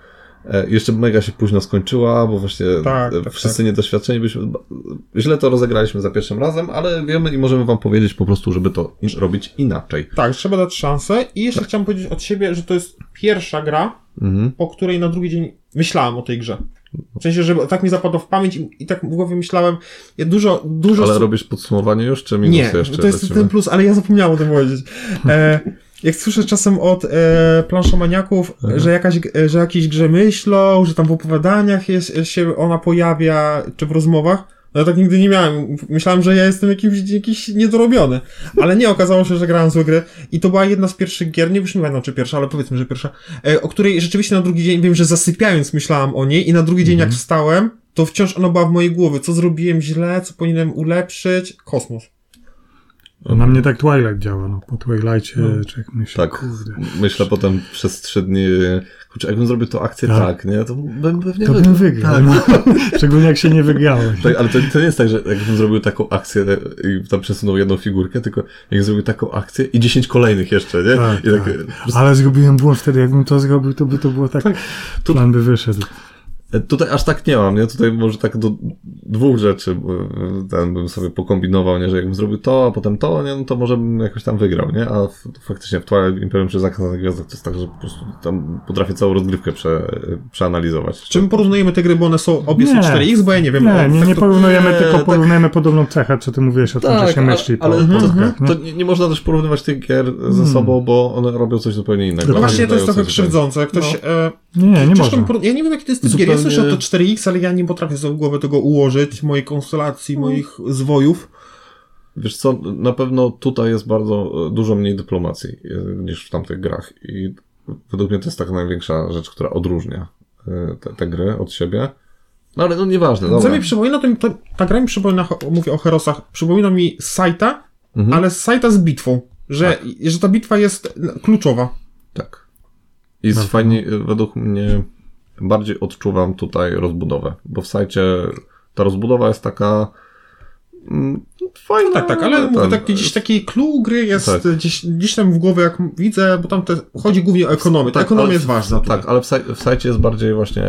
E, jeszcze mega się późno skończyła, bo właśnie Tak, e, tak, wszyscy niedoświadczeni byliśmy. ba- Źle to rozegraliśmy za pierwszym razem, ale wiemy i możemy wam powiedzieć po prostu, żeby to in- robić inaczej. Tak, trzeba dać szansę i jeszcze chciałem powiedzieć od siebie, że to jest pierwsza gra, Mhm. po której na drugi dzień myślałem o tej grze. W sensie, że tak mi zapadło w pamięć i, i tak w głowie myślałem, ja dużo, dużo... Ale robisz podsumowanie już, czy minusy Nie, jeszcze? to jest ciebie? ten plus, ale ja zapomniałem o tym powiedzieć. E, jak słyszę czasem od e, planszomaniaków, że, jakaś, e, że jakieś grze myślą, że tam w opowiadaniach jest, się ona pojawia, czy w rozmowach, no ja tak nigdy nie miałem. Myślałem, że ja jestem jakimś, jakiś niedorobiony. Ale nie, okazało się, że grałem złe gry. I to była jedna z pierwszych gier, nie już nie pamiętam czy pierwsza, ale powiedzmy, że pierwsza, e, o której rzeczywiście na drugi dzień, wiem, że zasypiając myślałam o niej i na drugi dzień jak wstałem, to wciąż ona była w mojej głowie. Co zrobiłem źle, co powinienem ulepszyć? Kosmos. Na mnie tak Twilight działa, no. Po Twilightie, czy jak myślę, Tak, kurde. myślę potem przez trzy dni, kurczę, jakbym zrobił tą akcję Tak. tak, nie, to bym pewnie To bym wygrał. Tak. No. Szczególnie jak się nie wygrałeś. Tak, ale to, to nie jest tak, że jakbym zrobił taką akcję i tam przesunął jedną figurkę, tylko jak zrobił taką akcję i 10 kolejnych jeszcze, nie? Tak, I tak, tak. prostu- Ale zrobiłem błąd wtedy, jakbym to zrobił, to by to było tak, tu- plan by wyszedł. E, Tutaj aż tak nie mam, nie? Tutaj może tak do dwóch rzeczy e, ten bym sobie pokombinował, nie? Że jakbym zrobił to, a potem to, nie? No to może bym jakoś tam wygrał, nie? A w, faktycznie w Twilight Imperium czy Zakazane Gwiazdach to jest tak, że po prostu tam potrafię całą rozgrywkę prze, przeanalizować. Czy my porównujemy te gry, bo one są, obie są Nie. 4X, bo ja nie wiem. Nie, o, nie, tak nie to- porównujemy, nie, tylko tak- porównujemy podobną cechę, co ty mówiłeś o tym, że się ale, myśli po ale to, po grach, to nie? nie, można też porównywać tych gier ze sobą, bo one robią coś zupełnie innego. No właśnie, to jest trochę krzywdzące. Jak ktoś, e, Nie, nie ciężko można. Ja nie wiem, jaki to jest typ gier. Słyszę to 4X, ale ja nie potrafię sobie w głowę tego ułożyć, mojej konstelacji, moich zwojów. Wiesz co, na pewno tutaj jest bardzo e, dużo mniej dyplomacji e, niż w tamtych grach i według mnie to jest taka największa rzecz, która odróżnia e, te, te gry od siebie. No ale no nieważne, Co dobra. mi przypomina, to, mi- to ta gra mi przypomina, mówię o Herosach, przypomina mi Sajta, Mhm. ale Sajta z bitwą. Że, że ta bitwa jest no, kluczowa. Tak. I jest fajnie, e, według mnie bardziej odczuwam tutaj rozbudowę, bo w sajcie ta rozbudowa jest taka mm, fajna. Tak, tak, ale mówię, ten, tak, gdzieś taki clue gry jest Tak. gdzieś, gdzieś tam w głowie, jak widzę, bo tam te, chodzi głównie o ekonomię. Ta ekonomia ale jest ważna. tutaj. Tak, ale w, saj, w sajcie jest bardziej właśnie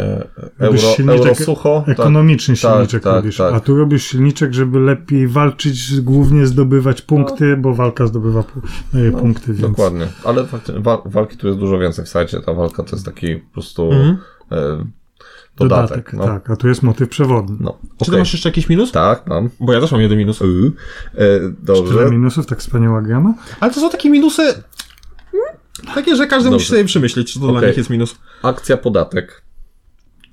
euro, silniczek euro sucho. tak. Ekonomiczny silniczek tak, robisz. tak. A tu robisz silniczek, żeby lepiej walczyć, głównie zdobywać punkty, bo walka zdobywa pu- daje punkty, więc... Dokładnie, ale walki tu jest dużo więcej w sajcie. Ta walka to jest taki po prostu Mhm. E, dodatek. no. Tak, a tu jest motyw przewodni. No. Czy ty masz jeszcze jakiś minus? Tak, mam. Bo ja też mam jeden minus. Y, e, Tyle dobrze. minusów, tak wspaniała grama. Ale to są takie minusy. Takie, że każdy Dobrze. musi sobie przemyśleć, czy to dla Okej. nich jest minus. Akcja podatek.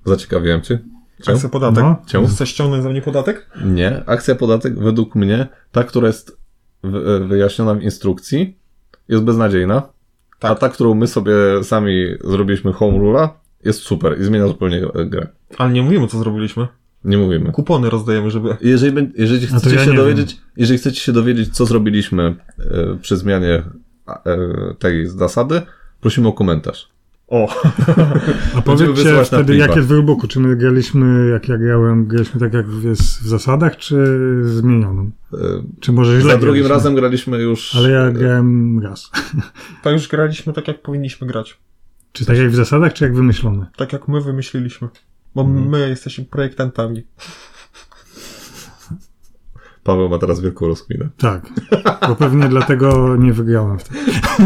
Zaciekawiłem cię. Czemu? Akcja podatek. No. Czemu? Chcesz ściągnąć za mnie podatek? Nie. Akcja podatek według mnie, ta, która jest wy- wyjaśniona w instrukcji, jest beznadziejna. Tak. A ta, którą my sobie sami zrobiliśmy home rule'a, jest super i zmienia zupełnie e, grę. Ale nie mówimy, co zrobiliśmy. Nie mówimy. Kupony rozdajemy, żeby... Jeżeli, jeżeli to chcecie ja się dowiedzieć, jeżeli chcecie się dowiedzieć, co zrobiliśmy e, przy zmianie e, tej zasady, prosimy o komentarz. O, A Będziemy powiedzcie wtedy, jak jest w rulebooku, czy my graliśmy, jak ja grałem, graliśmy tak, jak jest w zasadach, czy zmienioną? E, Czy może źle Za drugim graliśmy? razem graliśmy już. Ale ja grałem raz. to już graliśmy tak, jak powinniśmy grać. Czy tak jak w zasadach, czy jak wymyślone? Tak, jak my wymyśliliśmy. Bo Mhm. my jesteśmy projektantami. Paweł ma teraz wielką rozkminę. Tak. Bo pewnie dlatego nie wygrałem wtedy.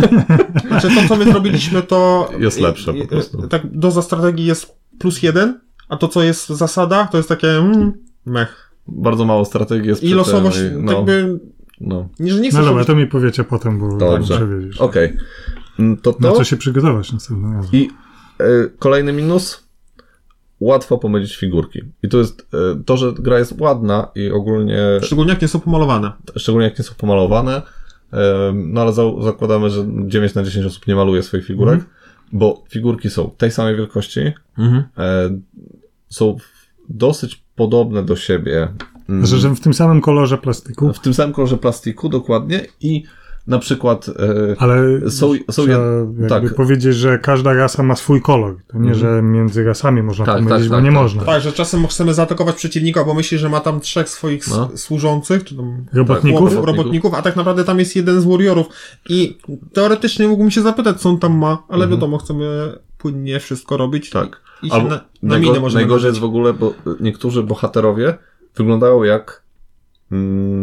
Znaczy to, co my zrobiliśmy, to... Jest lepsze po prostu. Tak, doza strategii jest plus jeden, a to, co jest w zasadach, to jest takie... Mm, mech. Bardzo mało strategii jest I losowość, tym, i- tak by... No, Nie, że nie No dobra, robić... to mi powiecie potem, bo Dobrze. muszę wiedzieć. okej. Mm, To Na to. co się przygotować następnym razem. I e, kolejny minus. Łatwo pomylić figurki. I to jest e, to, że gra jest ładna i ogólnie, Szczególnie jak nie są pomalowane. szczególnie jak nie są pomalowane, e, no ale za, zakładamy, że 9 na 10 osób nie maluje swoich figurek, bo figurki są tej samej wielkości, e, są dosyć podobne do siebie. Mm, Że, że w tym samym kolorze plastiku, W tym samym kolorze plastiku dokładnie i na przykład e, ale są, są jakby tak, powiedzieć, że każda rasa ma swój kolor. To nie, że między rasami można Tak, pomylić, tak, bo tak, nie tak, można. Tak, że czasem chcemy zaatakować przeciwnika, bo myśli, że ma tam trzech swoich No. służących, czy tam Robotników? chłopów, robotników, a tak naprawdę tam jest jeden z warriorów. I teoretycznie mógłbym się zapytać, co on tam ma, ale wiadomo, chcemy płynnie wszystko robić. tak. I się Albo na, na najgo- minę możemy najgorzej jest w ogóle, bo niektórzy bohaterowie wyglądają jak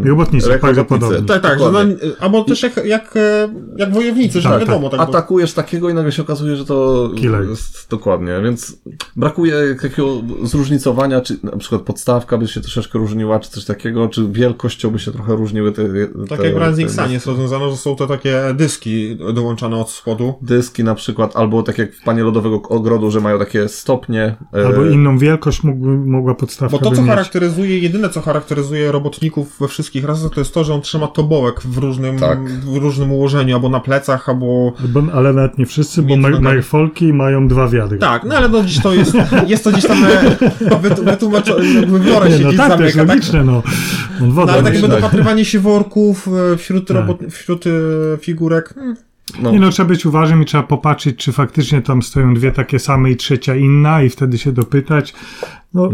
Robotnicy, bardzo robotnicy. podobni. Tak, tak, że na, albo też jak, jak, e, jak wojownicy, że Tak, nie wiadomo Tak, tak. bo- atakujesz takiego i nagle się okazuje, że to Killer. jest dokładnie, więc brakuje takiego zróżnicowania, czy na przykład podstawka by się troszeczkę różniła, czy coś takiego, czy wielkością by się trochę różniły te, Tak te, jak w Rising Sun jest rozwiązane, że są to takie dyski dołączane od spodu. dyski na przykład, albo tak jak w Panie Lodowego Ogrodu, że mają takie stopnie. e, Albo inną wielkość mógłby, mogła podstawka Bo to, co mieć. charakteryzuje, jedyne co charakteryzuje robotników we wszystkich rasach, to jest to, że on trzyma tobołek w różnym, Tak. w różnym ułożeniu, albo na plecach, albo... Ale nawet nie wszyscy, bo merfolki mają dwa wiadry. Tak, no ale no dziś to jest, jest to gdzieś tam e, wytłumaczone, jakby się no gdzieś tak, to jest zamyka, tak? logiczne, no. No woda ale tak jakby dać. dopatrywanie się worków e, wśród, Tak. robot, wśród e, figurek. hmm, no, Nie no, trzeba być uważnym i trzeba popatrzeć, czy faktycznie tam stoją dwie takie same i trzecia inna i wtedy się dopytać. No,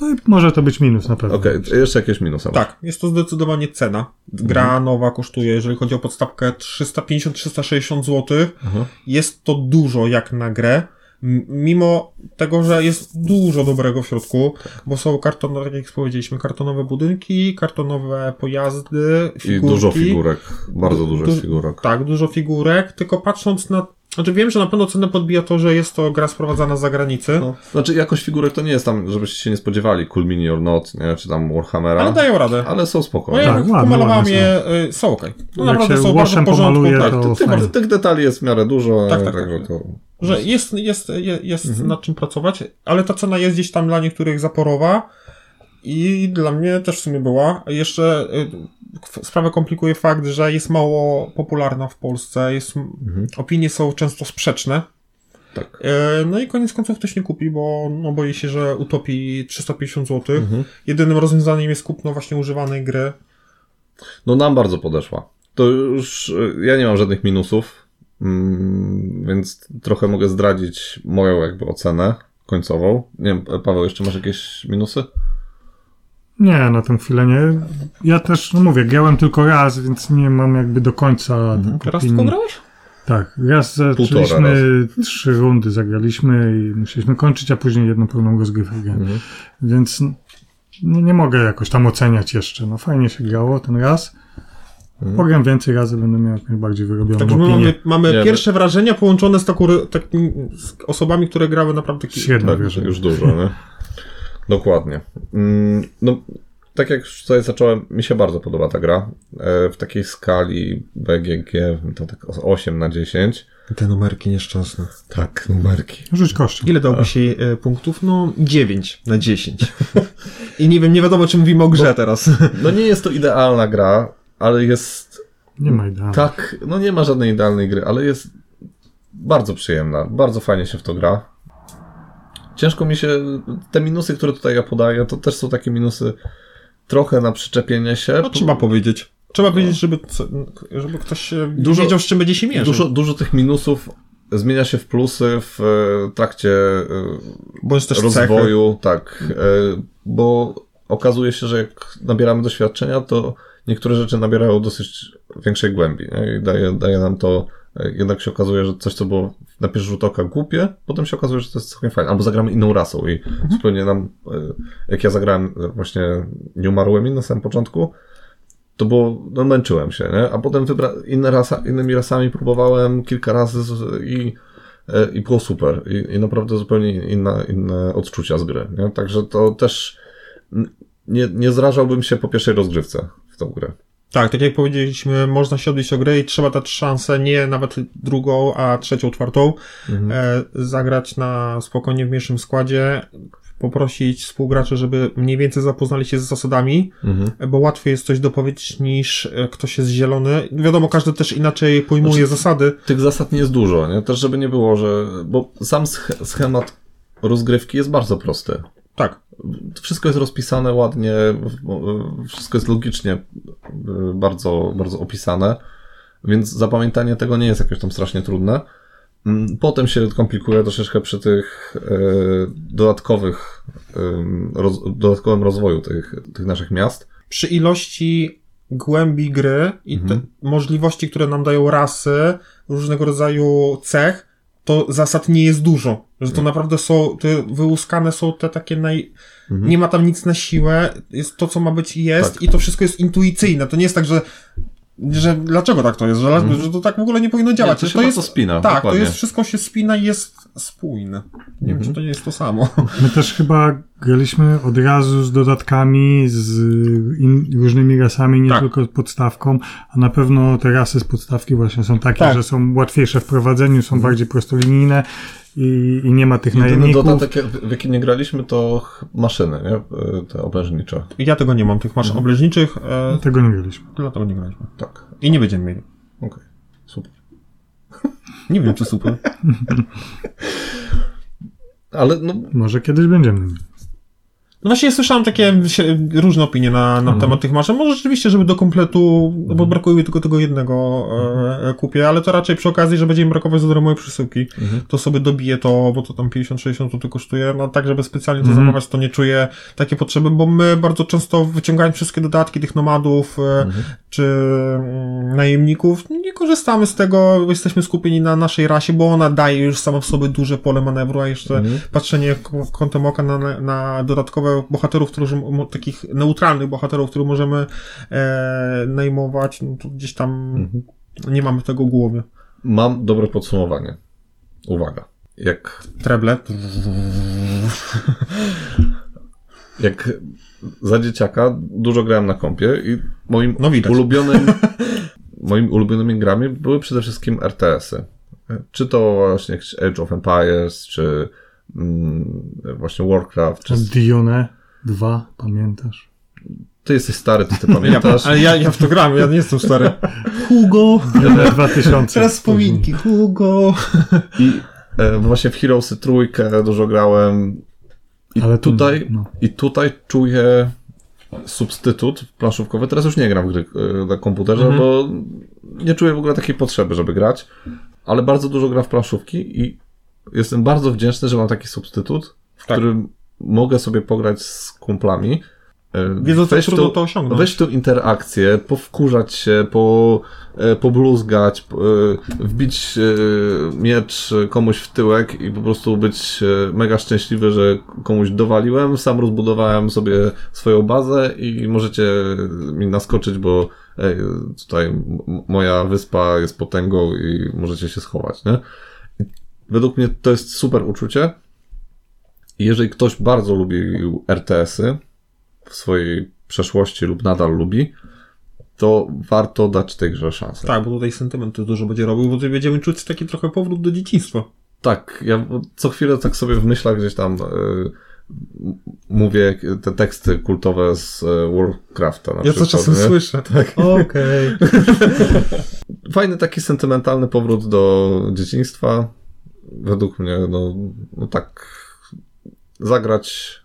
no i może to być minus na pewno. Okej, jeszcze jakieś minusy. Tak, jest to zdecydowanie cena. Gra nowa kosztuje, jeżeli chodzi o podstawkę, 350-360 zł. Jest to dużo jak na grę. Mimo tego, że jest dużo dobrego w środku, bo są kartonowe, tak jak powiedzieliśmy, kartonowe budynki, kartonowe pojazdy, I figurki. dużo figurek. Bardzo dużo jest Du- figurek. Tak, dużo figurek, tylko patrząc na... Znaczy wiem, że na pewno cenę podbija to, że jest to gra sprowadzana z zagranicy, No. Znaczy, jakość figurek to nie jest tam, żebyście się nie spodziewali, Cool Mini or Not, nie? czy tam Warhammera. ale dają radę. Ale są No spokojne. ja Tak, ładne, pomalowałem ładne je, y, są okej. No Jak naprawdę się są bardzo w porządku. pomaluje, tak. to Ty, ty, fajnie. tych detali jest w miarę dużo, Tak, tak, tak, także tak. to... Że jest, jest, je- jest Mhm. nad czym pracować, ale ta cena jest gdzieś tam dla niektórych zaporowa i dla mnie też w sumie była. Jeszcze y, sprawę komplikuje fakt, że jest mało popularna w Polsce, jest, Mhm. opinie są często sprzeczne. Tak. E, No i koniec końców ktoś nie kupi, bo no, boi się, że utopi 350 zł. Mhm. Jedynym rozwiązaniem jest kupno właśnie używanej gry. No nam bardzo podeszła. To już y, ja nie mam żadnych minusów, więc trochę mogę zdradzić moją jakby ocenę końcową. Nie wiem, Paweł, jeszcze masz jakieś minusy? Nie, na tę chwilę nie. Ja też, no mówię, grałem tylko raz, więc nie mam jakby do końca Teraz opinii. tylko grałeś? Tak, raz zaczęliśmy, trzy rundy zagraliśmy i musieliśmy kończyć, a później jedną pełną rozgrywkę grałem. Więc no, nie mogę jakoś tam oceniać jeszcze. No fajnie się grało ten raz. Pogram więcej razy, będę miał jak najbardziej wyrobioną Także opinię. mamy, mamy Nie, pierwsze wrażenia połączone z, takim, z osobami, które grały naprawdę ki- Średnio Tak, już dużo, nie? Dokładnie. Mm, No, tak jak już tutaj zacząłem, mi się bardzo podoba ta gra. E, W takiej skali BGG to tak 8 na 10. Te numerki nieszczęsne. Tak, numerki. Rzuć kością. Ile dałbyś jej e, punktów? No 9 na 10. I nie wiem, nie wiadomo, czy mówimy o grze teraz. No nie jest to idealna gra, ale jest Nie ma idealnie. tak, no nie ma żadnej idealnej gry, ale jest bardzo przyjemna, bardzo fajnie się w to gra. Ciężko mi się, te minusy, które tutaj ja podaję, to też są takie minusy trochę na przyczepienie się. No trzeba powiedzieć. Trzeba powiedzieć, żeby, żeby ktoś Dużo- wiedział, z czym będzie się mierzył. Dużo, dużo tych minusów zmienia się w plusy w e, trakcie e, Bądź też cechy. rozwoju, tak, e, bo okazuje się, że jak nabieramy doświadczenia, to niektóre rzeczy nabierają dosyć większej głębi nie? i daje, daje nam to, e, jednak się okazuje, że coś, co było na pierwszy rzut oka głupie, potem się okazuje, że to jest całkiem fajne, albo zagramy inną rasą i zupełnie nam, e, jak ja zagrałem e, właśnie nie umarłymi na samym początku, to było, no męczyłem się, nie? A potem wybra- inne rasa, innymi rasami próbowałem kilka razy z, i, i było super. I, I naprawdę zupełnie inna, inne odczucia z gry, nie? Także to też nie, nie zrażałbym się po pierwszej rozgrywce w tą grę. Tak, tak jak powiedzieliśmy, można się odbić o grę i trzeba dać szansę, nie nawet drugą, a trzecią, czwartą, e, zagrać na spokojnie w mniejszym składzie, poprosić współgraczy, żeby mniej więcej zapoznali się z zasadami, bo łatwiej jest coś dopowiedzieć niż e, ktoś jest zielony. Wiadomo, każdy też inaczej pojmuje Znaczy- zasady. Tych zasad nie jest dużo, nie? Też żeby nie było, że... Bo sam sch- schemat rozgrywki jest bardzo prosty. Tak. wszystko jest rozpisane ładnie, wszystko jest logicznie y, bardzo, bardzo opisane, więc zapamiętanie tego nie jest jakoś tam strasznie trudne. Mm, Potem się komplikuje troszeczkę przy tych y, dodatkowych, y, roz, dodatkowym rozwoju tych, tych naszych miast. przy ilości głębi gry i te możliwości, które nam dają rasy, różnego rodzaju cech, to zasad nie jest dużo. Że to naprawdę są, te wyłuskane są te takie naj... Nie ma tam nic na siłę, jest to, co ma być i jest Tak. i to wszystko jest intuicyjne. To nie jest tak, że że dlaczego tak to jest, że, że to tak w ogóle nie powinno działać. to się to bardzo jest, spina, Tak, dokładnie. to jest, wszystko się spina i jest spójne. Nie wiem, czy to nie jest to samo. My też chyba graliśmy od razu z dodatkami, z in, różnymi rasami, nie Tak. tylko z podstawką, a na pewno te rasy z podstawki właśnie są takie, Tak. że są łatwiejsze w prowadzeniu, są bardziej prostolinijne i, i nie ma tych Jedyny najemników. dodatek, w jaki nie graliśmy, to maszyny, nie? Y, te obrężnicze. Ja tego nie mam, tych maszyn obleżniczych, e, Tego nie graliśmy. dlatego nie graliśmy. Tak, I nie będziemy mieli. okej, super. Nie wiem, czy super. Ale no, Może kiedyś będziemy. mieli. No właśnie ja słyszałem takie różne opinie na, na temat tych maszyn. Może rzeczywiście, żeby do kompletu, no bo brakuje mi tylko tego jednego e, e, kupię, ale to raczej przy okazji, że będzie im brakować za darmowej przesyłki, to sobie dobiję to, bo to tam 50-60 zł kosztuje, no tak, żeby specjalnie to zamawiać, to nie czuję takie potrzeby, bo my bardzo często wyciągając wszystkie dodatki tych nomadów, e, czy mm, najemników, nie korzystamy z tego, jesteśmy skupieni na naszej rasie, bo ona daje już sama w sobie duże pole manewru, a jeszcze patrzenie kątem oka na, na dodatkowe bohaterów, którzy, takich neutralnych bohaterów, których możemy e, najmować, no to gdzieś tam nie mamy tego w głowie. mam dobre podsumowanie. Uwaga. Jak Treble. jak za dzieciaka dużo grałem na kompie i moim No ulubionym moimi ulubionymi grami były przede wszystkim RTS-y. Czy to właśnie Age of Empires, czy właśnie Warcraft, czy... Dione 2, pamiętasz? Ty jesteś stary, to ty pamiętasz. Ale ja, ja w to gram, ja nie jestem stary. Hugo. Dione 2000. Teraz wspominki. Hugo. I e, właśnie w Heroesy trójkę dużo grałem. I Ale tu- tutaj, no. i tutaj czuję substytut planszówkowy. Teraz już nie gram w gry e, na komputerze, Mhm. bo nie czuję w ogóle takiej potrzeby, żeby grać. Ale bardzo dużo gram w planszówki i jestem bardzo wdzięczny, że mam taki substytut, w Tak. którym mogę sobie pograć z kumplami. e, Wiedząc, jak wejść w trudno tą- to osiągnąć. Wejść w tą interakcję, powkurzać się, po, e, pobluzgać, e, wbić miecz komuś w tyłek i po prostu być mega szczęśliwy, że komuś dowaliłem. Sam rozbudowałem sobie swoją bazę i możecie mi naskoczyć, bo tutaj moja wyspa jest potęgą i możecie się schować, nie? Według mnie to jest super uczucie. I jeżeli ktoś bardzo lubi RTS-y w swojej przeszłości lub nadal lubi, to warto dać tej grze szansę. Tak, bo tutaj sentyment to dużo będzie robił, bo tutaj będziemy czuć taki trochę powrót do dzieciństwa. Tak, ja co chwilę tak sobie w myślach gdzieś tam y, mówię te teksty kultowe z y, Warcrafta na Ja to przykład. czasem nie? słyszę. Tak. Okej. Fajny taki sentymentalny powrót do dzieciństwa. Według mnie, no, no tak zagrać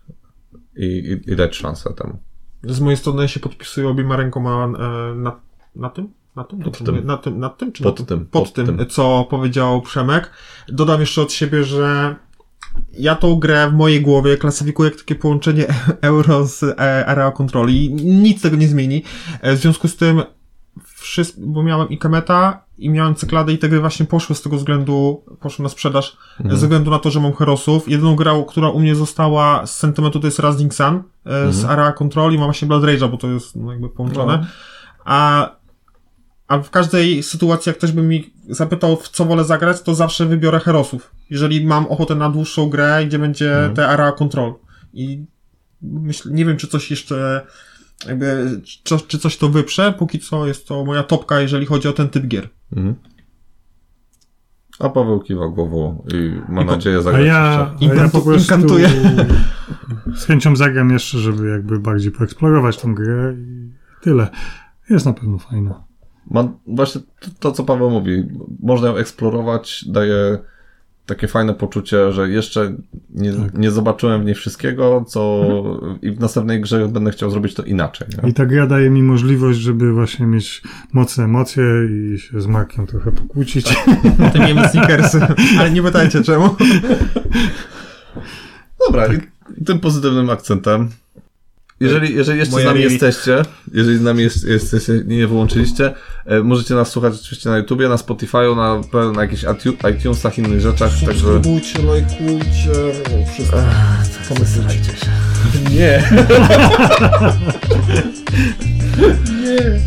i, i, i dać szansę temu. Z mojej strony ja się podpisuję obiema rękoma e, na, na tym? Na tym? Dobrze tym. Na tym, na tym czy Pod na tym, Pod, pod tym, tym. co powiedział Przemek. Dodam jeszcze od siebie, że ja tą grę w mojej głowie klasyfikuję jak takie połączenie euro z e, area kontroli. Nic tego nie zmieni. E, w związku z tym wszystko, bo miałem i Kemeta, i miałem Cykladę i te gry właśnie poszły z tego względu, poszły na sprzedaż, ze względu na to, że mam Herosów. Jedyną grą, która u mnie została z sentymentu to jest Rising Sun, e, z Area Control i mam właśnie Blood Rage'a, bo to jest no, jakby połączone. No. A, a w każdej sytuacji, jak ktoś by mi zapytał, w co wolę zagrać, to zawsze wybiorę Herosów. Jeżeli mam ochotę na dłuższą grę, gdzie będzie te Area Control. I myślę, nie wiem, czy coś jeszcze jakby, czy, czy coś to wyprze, póki co jest to moja topka, jeżeli chodzi o ten typ gier. Mhm. A Paweł kiwa głową i ma I nadzieję A zagrać ja, jeszcze. a ja po prostu inkantuję. z chęcią zagram jeszcze, żeby jakby bardziej poeksplorować tą grę i tyle. Jest na pewno fajna. Ma właśnie to, to, co Paweł mówi. Można ją eksplorować, daje takie fajne poczucie, że jeszcze nie, Tak. nie zobaczyłem w niej wszystkiego, co i w następnej grze będę chciał zrobić to inaczej. Nie? I ta gra daje mi możliwość, żeby właśnie mieć mocne emocje i się z Markiem trochę pokłócić. Potem jemy sneakersy, ale nie pytajcie czemu. Dobra, i tym pozytywnym akcentem. Jeżeli, jeżeli jeszcze z nami Lili. jesteście, jeżeli z nami jest, jesteście, nie wyłączyliście, e, możecie nas słuchać oczywiście na YouTubie, na Spotify'u, na, na jakichś iTu- iTunesach, innych rzeczach, także... Subskrybujcie, lajkujcie, no wszystko. Posłuchajcie się. Nie. nie.